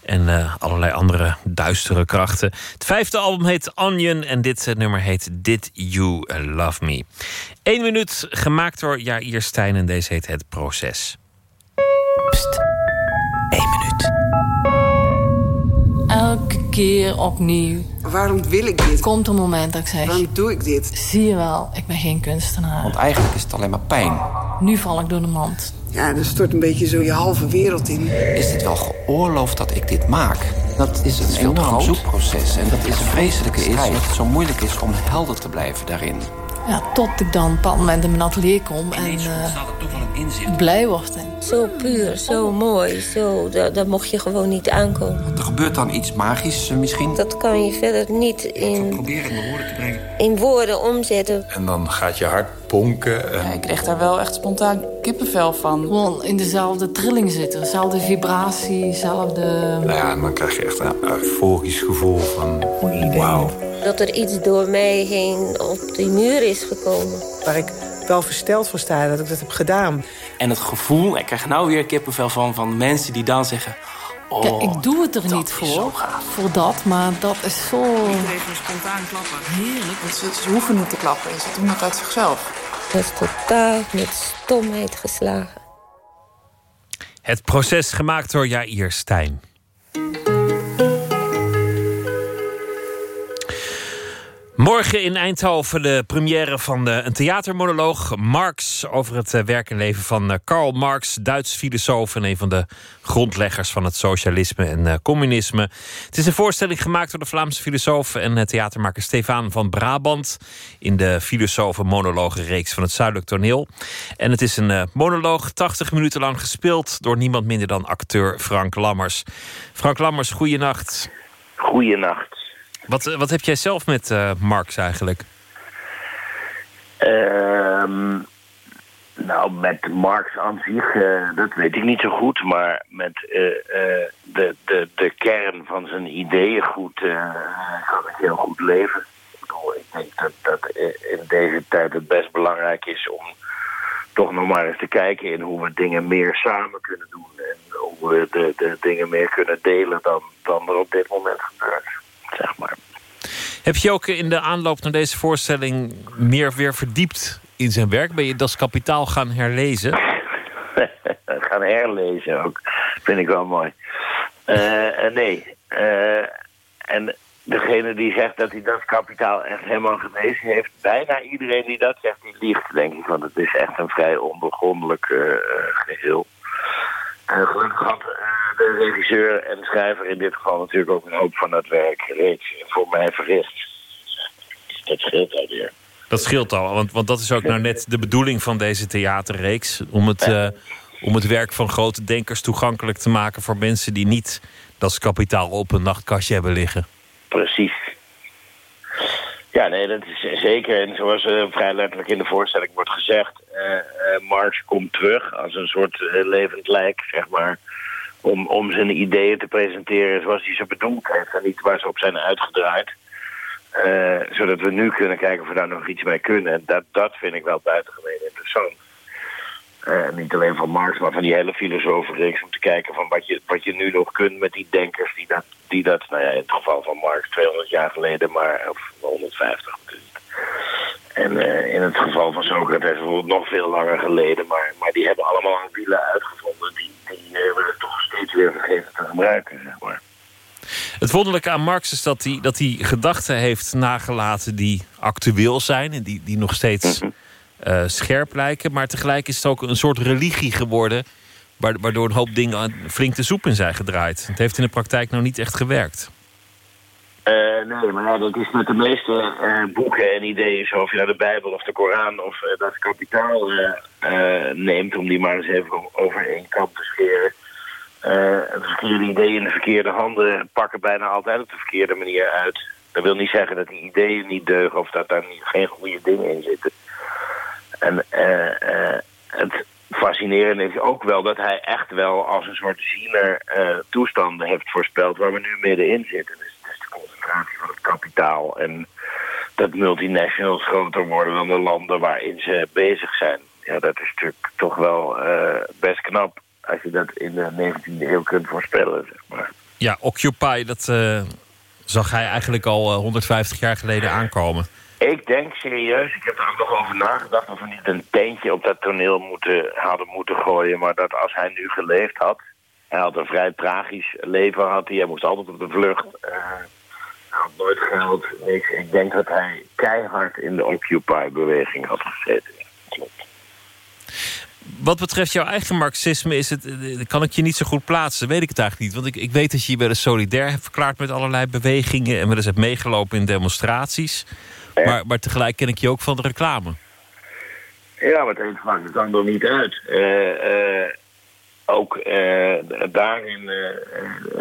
en eh, allerlei andere duistere krachten. Het vijfde album heet Onion en dit nummer heet Did You Love Me. Eén minuut, gemaakt door Jair Stijn en deze heet Het Proces. Pst, keer opnieuw Waarom wil ik dit? komt een moment dat ik zeg... Waarom doe ik dit? Zie je wel, ik ben geen kunstenaar. Want eigenlijk is het alleen maar pijn. Nu val ik door de mand. Ja, er stort een beetje zo je halve wereld in. Is het wel geoorloofd dat ik dit maak? Dat is een enorm groot. zoekproces. En dat is Het een vreselijke is dat het zo moeilijk is om helder te blijven daarin. Ja, tot ik dan op een bepaald moment in mijn atelier kom en toch wel een inzicht. blij word. En Zo puur, zo mooi, zo, dat, dat mocht je gewoon niet aankomen. Er gebeurt dan iets magisch eh, misschien. Dat kan je verder niet in, Probeer in de woorden te brengen. in woorden omzetten. En dan gaat je hart ponken. En... Ik kreeg daar wel echt spontaan kippenvel van. gewoon in dezelfde trilling zitten. Dezelfde vibratie, dezelfde... Nou ja, en dan krijg je echt een euforisch gevoel van wauw. Dat er iets door mij heen op die muur is gekomen. Waar ik wel versteld voor sta dat ik dat heb gedaan. En het gevoel, ik krijg nou weer kippenvel van, van mensen die dan zeggen... Kijk, ik doe het er niet voor, voor dat, maar dat is zo... Iedereen spontaan klappen. Heerlijk. Want ze, ze hoeven niet te klappen. Ze doen dat uit zichzelf. Dat is totaal met stomheid geslagen. Het proces gemaakt door Jair Stijn. Morgen in Eindhoven de première van de, een theatermonoloog Marx over het eh, werk en leven van eh, Karl Marx, Duits filosoof en een van de grondleggers van het socialisme en eh, communisme. Het is een voorstelling gemaakt door de Vlaamse filosoof en eh, theatermaker Stefan van Brabant in de filosofen monologenreeks van het Zuidelijk Toneel. En het is een eh, monoloog 80 minuten lang gespeeld door niemand minder dan acteur Frank Lammers. Frank Lammers, goeienacht. Goeienacht. Wat, eh, wat heb jij zelf met eh, Marx eigenlijk? Ehm nou, met Marx aan zich, eh, dat weet ik niet zo goed. Maar met de, de, de kern van zijn ideeën goed kan ik heel goed leven. Ik bedoel, ik denk dat, dat in deze tijd het best belangrijk is om toch nog maar eens te kijken in hoe we dingen meer samen kunnen doen. En hoe we de, de dingen meer kunnen delen dan, dan er op dit moment gebeurt. Zeg maar. Heb je ook in de aanloop naar deze voorstelling meer weer verdiept in zijn werk? Ben je Das Kapitaal gaan herlezen? gaan herlezen ook. Vind ik wel mooi. Eh, nee. Eh, en degene die zegt dat hij dat kapitaal echt helemaal gelezen heeft... bijna iedereen die dat zegt, die liegt, denk ik. Want het is echt een vrij onbegrondelijk eh, eh, geheel. En gelukkig had de regisseur en schrijver in dit geval natuurlijk ook een hoop van dat werk reeds voor mij verricht. Dat scheelt alweer. Dat scheelt al, want, want dat is ook nou net de bedoeling van deze theaterreeks. Om het, eh, om het werk van grote denkers toegankelijk te maken voor mensen die niet dat kapitaal op een nachtkastje hebben liggen. Precies. Ja, nee, dat is zeker. En zoals eh, vrij letterlijk in de voorstelling wordt gezegd... Marx komt terug als een soort levend lijk, zeg maar... Om, om zijn ideeën te presenteren zoals hij ze bedoeld heeft... en niet waar ze op zijn uitgedraaid. Eh, zodat we nu kunnen kijken of we daar nog iets mee kunnen. En dat, dat vind ik wel buitengemeen interessant. Eh, niet alleen van Marx, maar van die hele filosofenreeks... om te kijken van wat je, wat je nu nog kunt met die denkers... die dat, die dat nou ja, in het geval van Marx 200 jaar geleden... maar of 150 natuurlijk. En eh, in het geval van Socrates bijvoorbeeld nog veel langer geleden... maar, maar die hebben allemaal wielen uitgevonden... die, die eh, we toch steeds weer vergeten te gebruiken, zeg maar. Het wonderlijke aan Marx is dat hij, dat hij gedachten heeft nagelaten die actueel zijn en die, die nog steeds eh, scherp lijken. Maar tegelijk is het ook een soort religie geworden, wa- waardoor een hoop dingen flink de soep in zijn gedraaid. Het heeft in de praktijk nou niet echt gewerkt. Eh, nee, maar ja, dat is met de meeste eh, boeken en ideeën, zoals je naar de Bijbel of de Koran of dat kapitaal eh, eh, neemt, om die maar eens even over één kant te scheren. De verkeerde ideeën in de verkeerde handen pakken bijna altijd op de verkeerde manier uit. Dat wil niet zeggen dat die ideeën niet deugen of dat daar niet, geen goede dingen in zitten. En het fascinerende is ook wel dat hij echt wel als een soort ziener toestanden heeft voorspeld waar we nu middenin zitten. Dus, concentratie van het kapitaal en dat multinationals groter worden dan de landen waarin ze bezig zijn. Ja, dat is natuurlijk toch wel eh, best knap als je dat in de 19e eeuw kunt voorspellen, zeg maar. Ja, Occupy, dat eh, zag hij eigenlijk al eh, 150 jaar geleden aankomen. Ik denk serieus, ik heb er ook nog over nagedacht of we niet een teentje op dat toneel moeten, hadden moeten gooien. Maar dat als hij nu geleefd had, hij had een vrij tragisch leven had hij, hij moest altijd op de vlucht. Had nooit geld, niks. Ik denk dat hij keihard in de Occupy-beweging had gezeten. Klopt. Wat betreft jouw eigen marxisme is het, eh, kan ik je niet zo goed plaatsen. Weet ik het eigenlijk niet. Want ik, ik weet dat je je wel eens solidair hebt verklaard met allerlei bewegingen. En wel eens hebt meegelopen in demonstraties. Maar, maar tegelijk ken ik je ook van de reclame. Ja, maar het maakt het niet uit. Eh, eh, ook daarin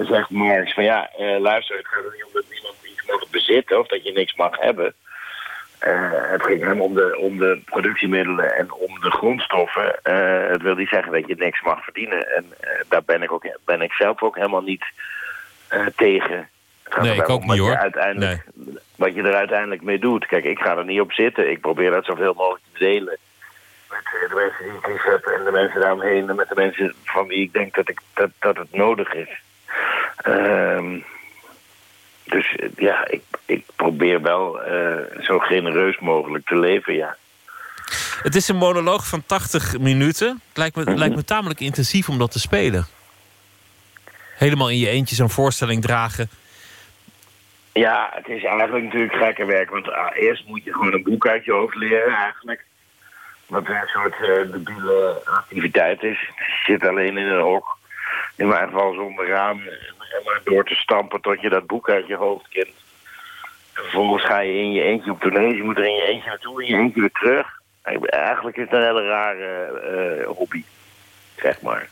zegt Marx van ja, luister, het gaat er niet om dat niemand bezitten of dat je niks mag hebben. Eh, het ging hem om de, om de productiemiddelen en om de grondstoffen. Eh, het wil niet zeggen dat je niks mag verdienen. En eh, daar ben ik, ook, ben ik zelf ook helemaal niet tegen. Nee, ik ook niet, hoor. Uiteindelijk, Wat je er uiteindelijk mee doet. Kijk, ik ga er niet op zitten. Ik probeer dat zoveel mogelijk te delen met de mensen die ik lief heb en de mensen daaromheen en met de mensen van wie ik denk dat, ik, dat, dat het nodig is. Ehm, dus eh, ja, ik, ik probeer wel eh, zo genereus mogelijk te leven, ja. Het is een monoloog van 80 minuten. Het lijkt me, lijkt me tamelijk intensief om dat te spelen. Helemaal in je eentje zo'n voorstelling dragen. Ja, het is eigenlijk natuurlijk gekke werk. Want ah, eerst moet je gewoon een boek uit je hoofd leren eigenlijk. Wat een soort eh debiele activiteit is. Je zit alleen in een hok. In mijn geval zonder raam. En, en maar door te stampen tot je dat boek uit je hoofd kent. Vervolgens ga je in je eentje op tournee. Je moet er in je eentje naartoe, in je eentje weer terug. Eigenlijk is het een hele rare eh, hobby. Zeg maar.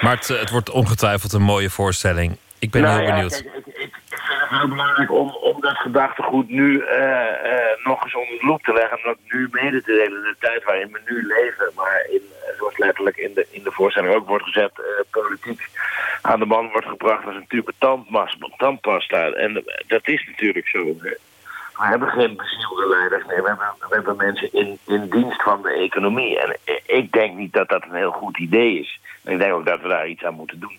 Maar het, eh, het wordt ongetwijfeld een mooie voorstelling. Ik ben Nou heel ja, benieuwd. kijk, ik, ik, ik vind het heel belangrijk om, om dat gedachtegoed nu eh, eh, nog eens onder de loep te leggen. En dat nu mede te delen de tijd waarin we nu leven. Maar in, zoals letterlijk in de, in de voorstelling ook wordt gezet, eh, politiek aan de man wordt gebracht als een tube tandpasta. En dat is natuurlijk zo. We hebben geen bezielde leiders. Nee, we hebben, we hebben mensen in, in dienst van de economie. En ik denk niet dat dat een heel goed idee is. En ik denk ook dat we daar iets aan moeten doen.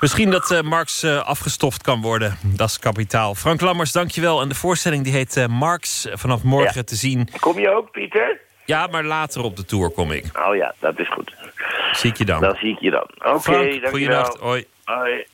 Misschien dat eh, Marx eh, afgestoft kan worden. Dat is kapitaal. Frank Lammers, dankjewel. En de voorstelling die heet eh, Marx. Vanaf morgen te zien. Kom je ook, Pieter? Ja, maar later op de tour kom ik. Oh ja, dat is goed. Zie ik je dan. Dan zie ik je dan. Oké, Frank, dankjewel. goeienacht. Hoi. Hoi.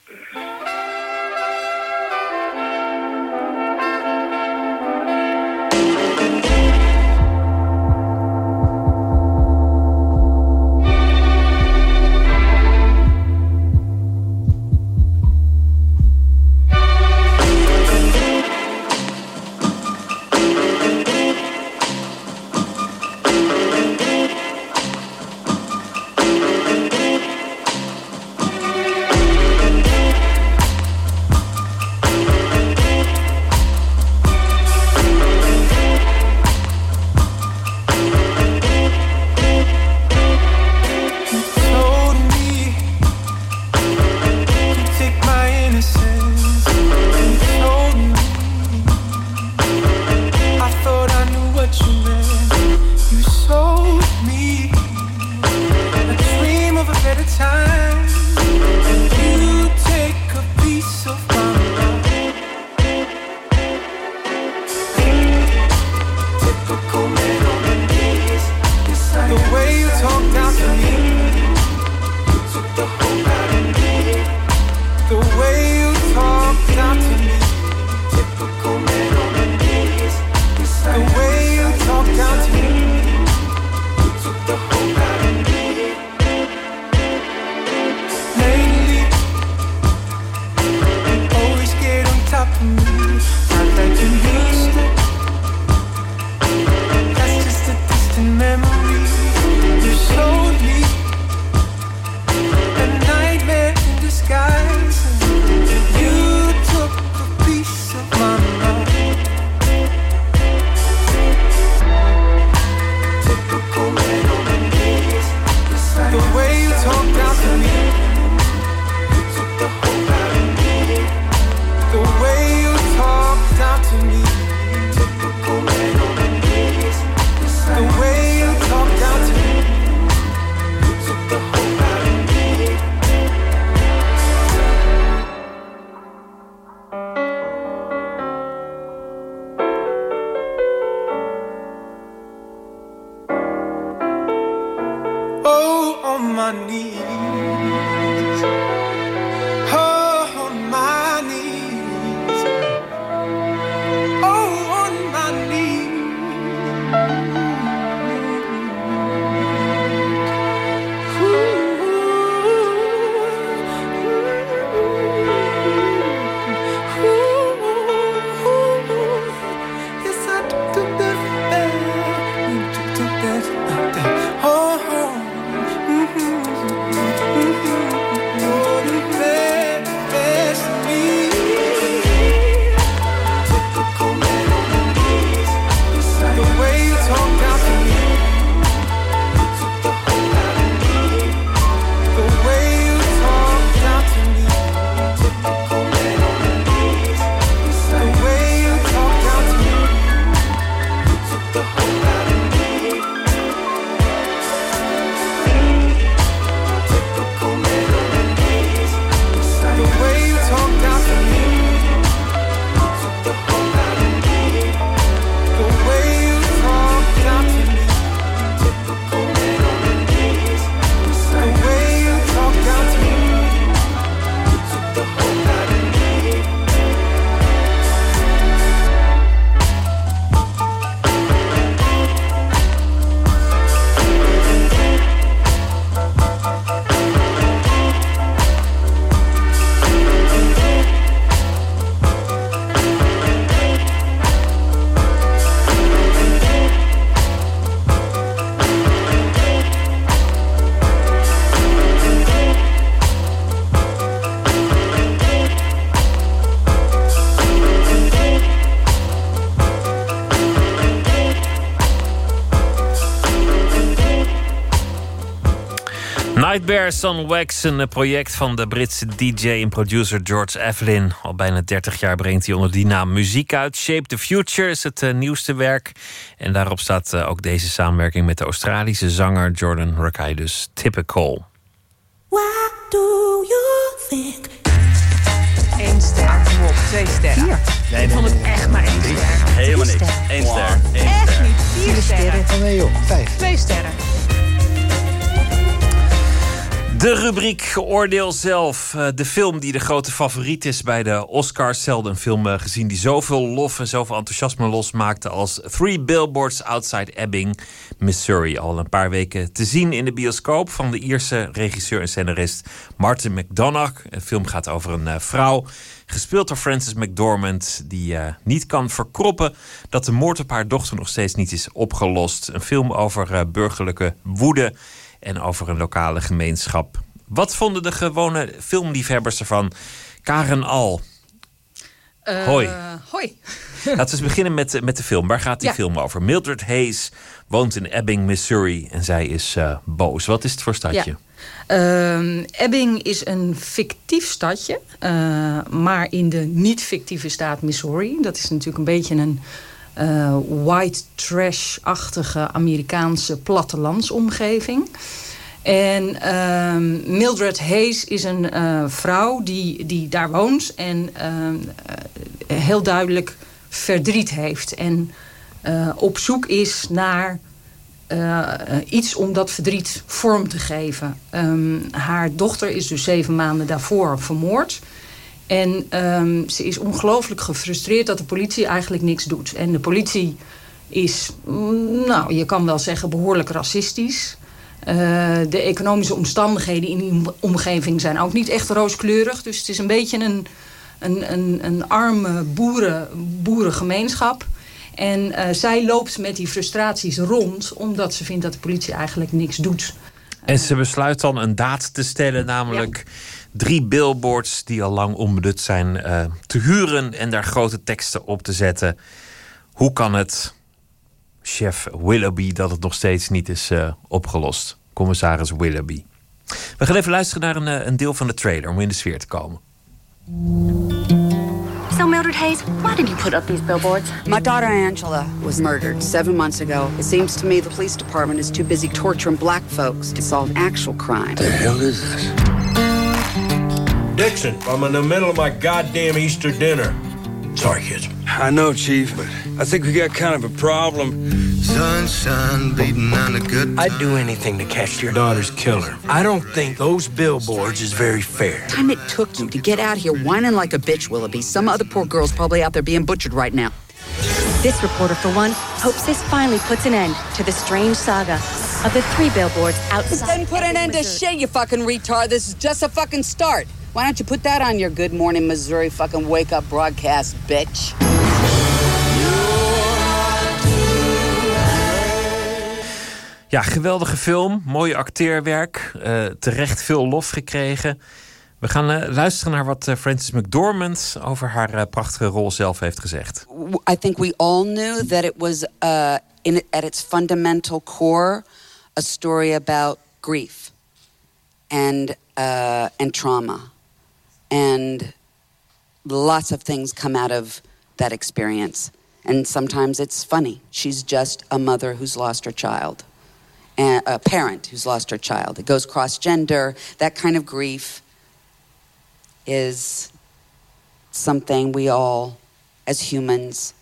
White Bears on Wax, een project van de Britse DJ en producer George Evelyn. Al bijna 30 jaar brengt hij onder die naam muziek uit. Shape the Future is het eh, nieuwste werk. En daarop staat eh, ook deze samenwerking met de Australische zanger Jordan Rakei, dus Typical. What do you think? Eén ster. Kom op, twee sterren. Vier. ik vond het echt maar één ster. Helemaal niks. Eén ster. Eén Echt ster. niet. Vier sterren. nee joh, vijf. Twee sterren. De rubriek Oordeel zelf. Eh, De film die de grote favoriet is bij de Oscars. Zelden een film eh, gezien die zoveel lof en zoveel enthousiasme losmaakte als Three Billboards Outside Ebbing, Missouri. Al een paar weken te zien in de bioscoop van de Ierse regisseur en scenarist Martin McDonagh. De film gaat over een eh, vrouw, gespeeld door Frances McDormand, die niet kan verkroppen dat de moord op haar dochter nog steeds niet is opgelost. Een film over burgerlijke woede en over een lokale gemeenschap. Wat vonden de gewone filmliefhebbers ervan? Karen Al. Eh, Hoi. Hoi. Laten we eens beginnen met, met de film. Waar gaat die Ja. film over? Mildred Hayes woont in Ebbing, Missouri. En zij is eh, boos. Wat is het voor stadje? Ja. Ehm, Ebbing is een fictief stadje, eh, maar in de niet-fictieve staat Missouri. Dat is natuurlijk een beetje een eh, white trash-achtige Amerikaanse plattelandsomgeving. En ehm, Mildred Hayes is een eh, vrouw die, die daar woont en ehm, eh, heel duidelijk verdriet heeft. En op zoek is naar iets om dat verdriet vorm te geven. Ehm, haar dochter is dus zeven maanden daarvoor vermoord. En ehm, ze is ongelooflijk gefrustreerd dat de politie eigenlijk niks doet. En de politie is, mm, nou, je kan wel zeggen, behoorlijk racistisch. Eh, de economische omstandigheden in die omgeving zijn ook niet echt rooskleurig. Dus het is een beetje een, een, een, een arme boeren, boerengemeenschap. En eh, zij loopt met die frustraties rond... omdat ze vindt dat de politie eigenlijk niks doet. En ze besluit dan een daad te stellen, namelijk drie billboards die al lang onbenut zijn eh, te huren en daar grote teksten op te zetten. Hoe kan het, chef Willoughby, dat het nog steeds niet is eh, opgelost? Commissaris Willoughby. We gaan even luisteren naar een, eh, een deel van de trailer om in de sfeer te komen. So, Mildred Hayes, why did you put up these billboards? My daughter Angela was murdered seven months ago. It seems to me the police department is too busy torturing black folks to solve actual crime. The hell is this? Dixon, I'm in the middle of my goddamn Easter dinner. Sorry, kids. I know, Chief, but I think we got kind of a problem. Sunshine beating on the good. I'd do anything to catch your daughter's killer. I don't think those billboards is very fair. Time it took you to get out here whining like a bitch, Willoughby. Some other poor girl's probably out there being butchered right now. This reporter, for one, hopes this finally puts an end to the strange saga of the three billboards outside. This outside. doesn't put an end to shit, you fucking retard. This is just a fucking start. Why don't you put that on your Good Morning Missouri fucking wake up broadcast, bitch? Ja, geweldige film, mooi acteerwerk, eh, terecht veel lof gekregen. We gaan eh, luisteren naar wat eh, Frances McDormand over haar prachtige rol zelf heeft gezegd. I think we all knew that it was, uh, in, at its fundamental core, a story about grief and uh, and trauma, and lots of things come out of that experience. And sometimes it's funny. She's just a mother who's lost her child, a parent who's lost her child. It goes cross gender. That kind of grief is something we all, as humans,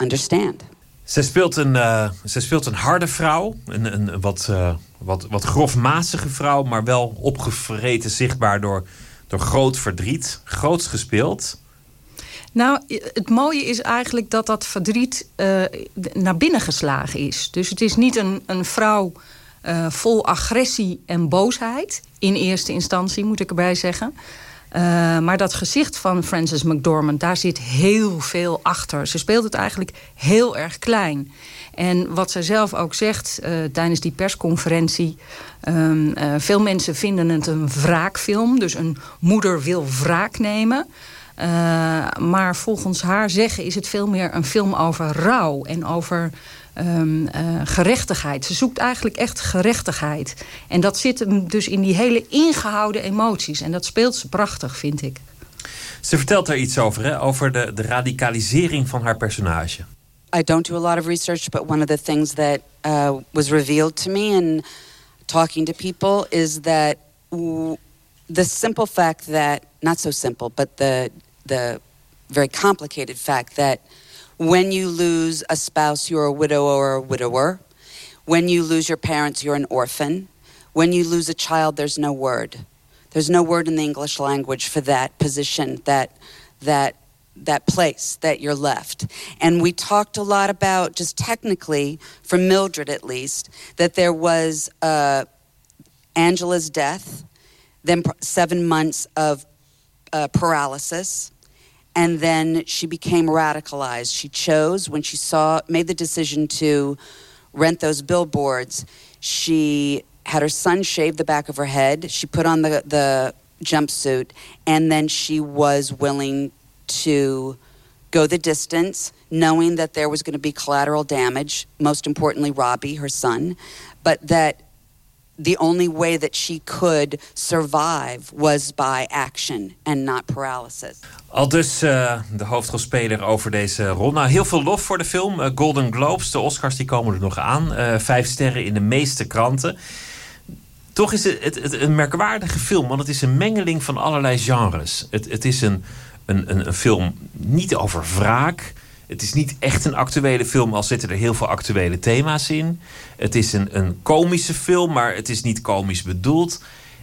understand. Ze speelt een, eh, ze speelt een harde vrouw, een, een wat, eh, wat, wat grofmazige vrouw, maar wel opgevreten, zichtbaar door, door groot verdriet. Groots gespeeld. Nou, het mooie is eigenlijk dat dat verdriet eh, naar binnen geslagen is. Dus het is niet een, een vrouw eh, vol agressie en boosheid. In eerste instantie, moet ik erbij zeggen. Eh, maar dat gezicht van Frances McDormand, daar zit heel veel achter. Ze speelt het eigenlijk heel erg klein. En wat zij zelf ook zegt eh, tijdens die persconferentie... ehm, eh, veel mensen vinden het een wraakfilm. Dus een moeder wil wraak nemen. Eh, maar volgens haar zeggen is het veel meer een film over rouw... en over ehm, eh, gerechtigheid. Ze zoekt eigenlijk echt gerechtigheid. En dat zit hem dus in die hele ingehouden emoties. En dat speelt ze prachtig, vind ik. Ze vertelt er iets over, hè? over de, de radicalisering van haar personage. I don't do a lot of research, but one of the things that uh, was revealed to me in talking to people is that w- the simple fact that, not so simple, but the, the very complicated fact that when you lose a spouse, you're a widow or a widower. When you lose your parents, you're an orphan. When you lose a child, there's no word. There's no word in the English language for that position, that that that place that you're left. And we talked a lot about just technically, from Mildred at least, that there was uh, Angela's death, then seven months of uh, paralysis, and then she became radicalized. She chose when she saw made the decision to rent those billboards. She had her son shave the back of her head. She put on the the jumpsuit, and then she was willing to go the distance, knowing that there was going to be collateral damage. Most importantly, Robbie, her son, but that the only way that she could survive was by action and not paralysis. Al dus uh, de hoofdrolspeler over deze rol. Nou, heel veel lof voor de film. Uh, Golden Globes, de Oscars, die komen er nog aan. Uh, vijf sterren in de meeste kranten. Toch is het, een merkwaardige film, want het is een mengeling van allerlei genres. Het, het is een, een, een, een film niet over wraak. Het is niet echt een actuele film, al zitten er heel veel actuele thema's in. Het is een, een komische film, maar het is niet komisch bedoeld.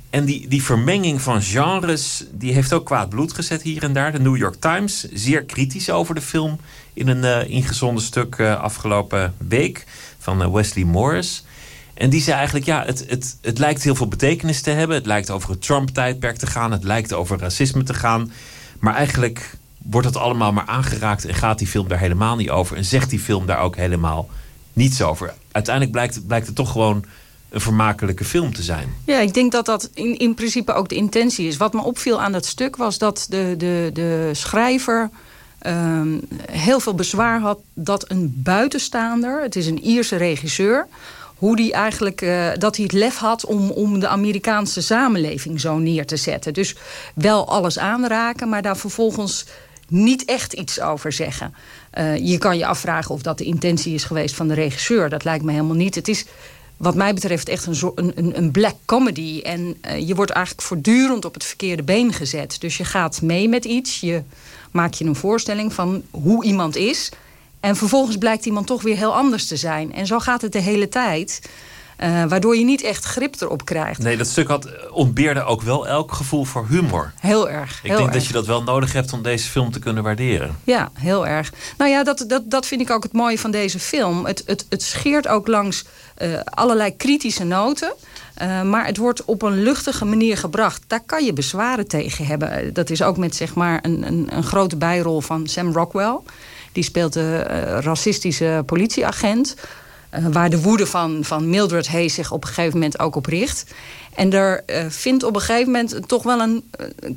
En die, die vermenging van genres, die heeft ook kwaad bloed gezet hier en daar. De New York Times, zeer kritisch over de film in een uh, ingezonden stuk uh, afgelopen week van uh, Wesley Morris. En die zei eigenlijk, ja, het, het, het lijkt heel veel betekenis te hebben. Het lijkt over het Trump-tijdperk te gaan. Het lijkt over racisme te gaan. Maar eigenlijk wordt het allemaal maar aangeraakt en gaat die film daar helemaal niet over. En zegt die film daar ook helemaal niets over. Uiteindelijk blijkt, blijkt het toch gewoon een vermakelijke film te zijn. Ja, ik denk dat dat in, in principe ook de intentie is. Wat me opviel aan dat stuk was dat de, de, de schrijver... Um, heel veel bezwaar had dat een buitenstaander... het is een Ierse regisseur hoe die eigenlijk, uh, dat hij het lef had om, om de Amerikaanse samenleving zo neer te zetten. Dus wel alles aanraken, maar daar vervolgens niet echt iets over zeggen. Uh, je kan je afvragen of dat de intentie is geweest van de regisseur. Dat lijkt me helemaal niet. Het is wat mij betreft echt een, een, een black comedy. En uh, je wordt eigenlijk voortdurend op het verkeerde been gezet. Dus je gaat mee met iets. Je maakt je een voorstelling van hoe iemand is. En vervolgens blijkt iemand toch weer heel anders te zijn. En zo gaat het de hele tijd. Uh, waardoor je niet echt grip erop krijgt. Nee, dat stuk had, ontbeerde ook wel elk gevoel voor humor. Heel erg. Ik heel denk erg. dat je dat wel nodig hebt om deze film te kunnen waarderen. Ja, heel erg. Nou ja, dat, dat, dat vind ik ook het mooie van deze film. Het, het, het scheert ook langs uh, allerlei kritische noten. Uh, maar het wordt op een luchtige manier gebracht. Daar kan je bezwaren tegen hebben. Dat is ook met zeg maar, een, een, een grote bijrol van Sam Rockwell. Die speelt de uh, racistische politieagent. Uh, waar de woede van, van Mildred Hayes zich op een gegeven moment ook op richt. En er uh, vindt op een gegeven moment toch wel een,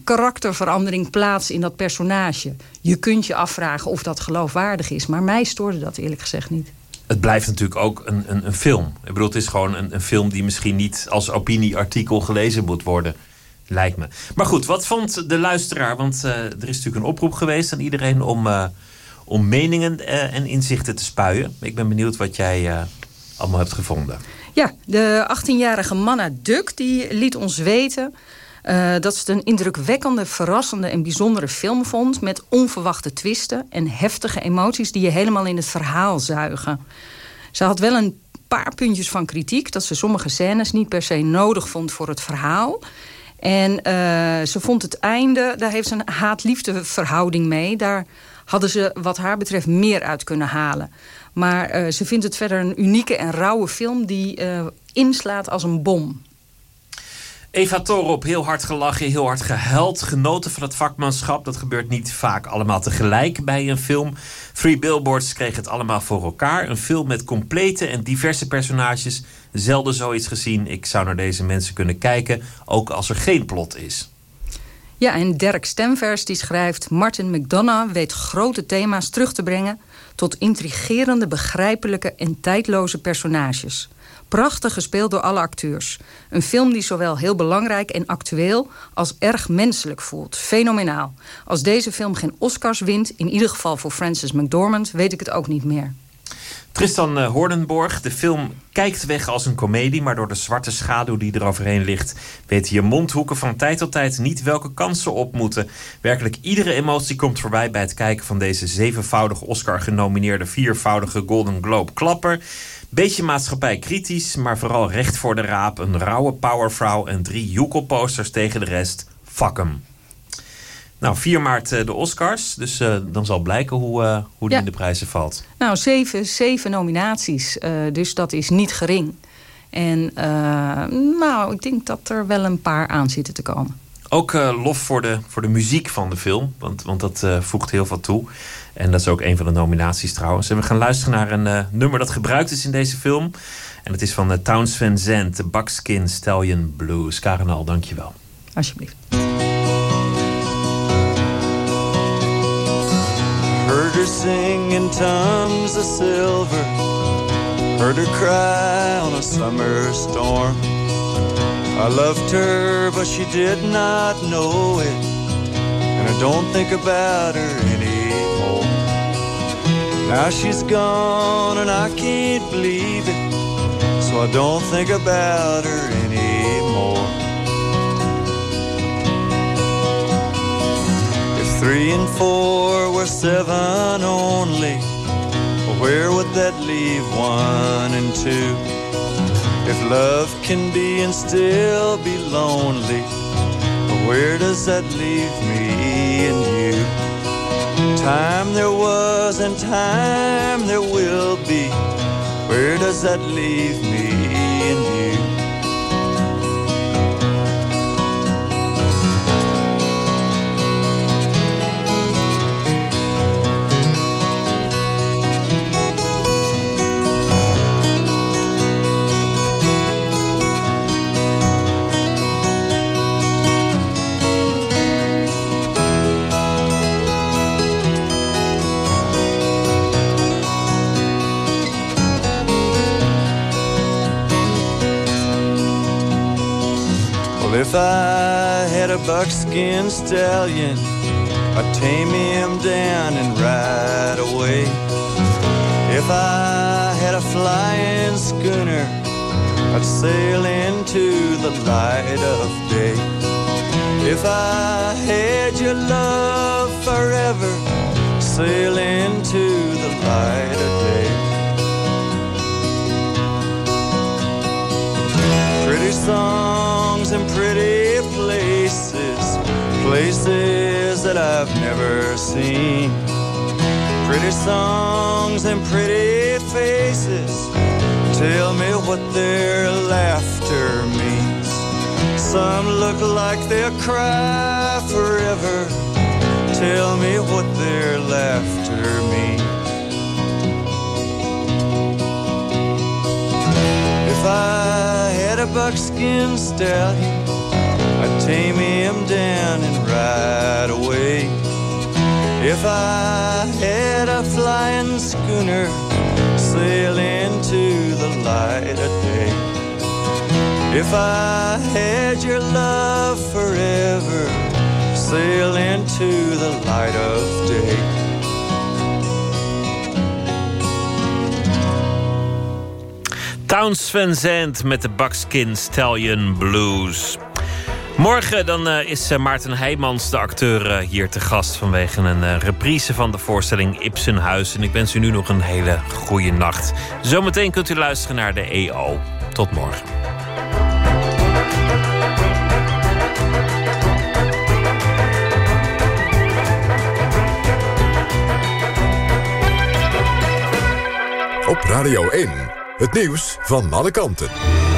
karakterverandering plaats in dat personage. Je kunt je afvragen of dat geloofwaardig is. Maar mij stoorde dat eerlijk gezegd niet. Het blijft natuurlijk ook een, een, een film. Ik bedoel, het is gewoon een, een film die misschien niet als opinieartikel gelezen moet worden. Lijkt me. Maar goed, wat vond de luisteraar? Want er is natuurlijk een oproep geweest aan iedereen om om meningen uh, en inzichten te spuien. Ik ben benieuwd wat jij uh, allemaal hebt gevonden. Ja, de 18-jarige Manna Duk die liet ons weten... Uh, dat ze het een indrukwekkende, verrassende en bijzondere film vond... met onverwachte twisten en heftige emoties... die je helemaal in het verhaal zuigen. Ze had wel een paar puntjes van kritiek... dat ze sommige scènes niet per se nodig vond voor het verhaal... En ze vond het einde, daar heeft ze een haat-liefde verhouding mee. Daar hadden ze wat haar betreft meer uit kunnen halen. Maar uh, ze vindt het verder een unieke en rauwe film... die uh, inslaat als een bom. Eva Torop, heel hard gelachen, heel hard gehuild. Genoten van het vakmanschap. Dat gebeurt niet vaak allemaal tegelijk bij een film. Three Billboards kreeg het allemaal voor elkaar. Een film met complete en diverse personages. Zelden zoiets gezien. Ik zou naar deze mensen kunnen kijken, ook als er geen plot is. Ja, en Dirk Stemvers die schrijft... Martin McDonough weet grote thema's terug te brengen... tot intrigerende, begrijpelijke en tijdloze personages. Prachtig gespeeld door alle acteurs. Een film die zowel heel belangrijk en actueel... als erg menselijk voelt. Fenomenaal. Als deze film geen Oscars wint... in ieder geval voor Frances McDormand... weet ik het ook niet meer. Tristan uh, Hordenborg, de film kijkt weg als een komedie, maar door de zwarte schaduw die er overheen ligt, weten je mondhoeken van tijd tot tijd niet welke kansen op moeten. Werkelijk iedere emotie komt voorbij bij het kijken van deze zevenvoudig Oscar genomineerde viervoudige Golden Globe klapper. Beetje maatschappij kritisch, maar vooral recht voor de raap. Een rauwe powervrouw en drie joekelposters tegen de rest. Fuck hem. Nou, 4 maart uh, de Oscars. Dus uh, dan zal blijken hoe, uh, hoe die Ja. in de prijzen valt. Nou, zeven, zeven nominaties. eh, dus dat is niet gering. En eh, nou, ik denk dat er wel een paar aan zitten te komen. Ook eh, lof voor de, voor de muziek van de film. Want, want dat eh, voegt heel veel toe. En dat is ook een van de nominaties trouwens. En we gaan luisteren naar een eh, nummer dat gebruikt is in deze film. En het is van Towns Van Zandt, de Buckskin Stallion Blues. Karenal, dankjewel. Alsjeblieft. Her sing in tongues of silver. Heard her cry on a summer storm. I loved her, but she did not know it. And I don't think about her anymore. Now she's gone, and I can't believe it. So I don't think about her anymore. Three and four were seven only, where would that leave one and two? If love can be and still be lonely, where does that leave me and you? Time there was and time there will be. Where does that leave me if I had a buckskin stallion, I'd tame him down and ride away. If I had a flying schooner, I'd sail into the light of day. If I had your love forever, sail into the light of day. Pretty songs and pretty places that I've never seen. Pretty songs and pretty faces, tell me what their laughter means. Some look like they'll cry forever, tell me what their laughter means. If I had a buckskin stallion, tame him down and ride away. If I had a flying schooner, sail into the light of day. If I had your love forever, sail into the light of day. Towns Van Zandt met de Buckskin Stallion Blues. Morgen dan eh, is eh, Maarten Heijmans, de acteur, eh, hier te gast... vanwege een reprise van de voorstelling Ibsenhuis. En ik wens u nu nog een hele goede nacht. Zometeen kunt u luisteren naar de EO. Tot morgen. Op Radio 1, het nieuws van alle kanten.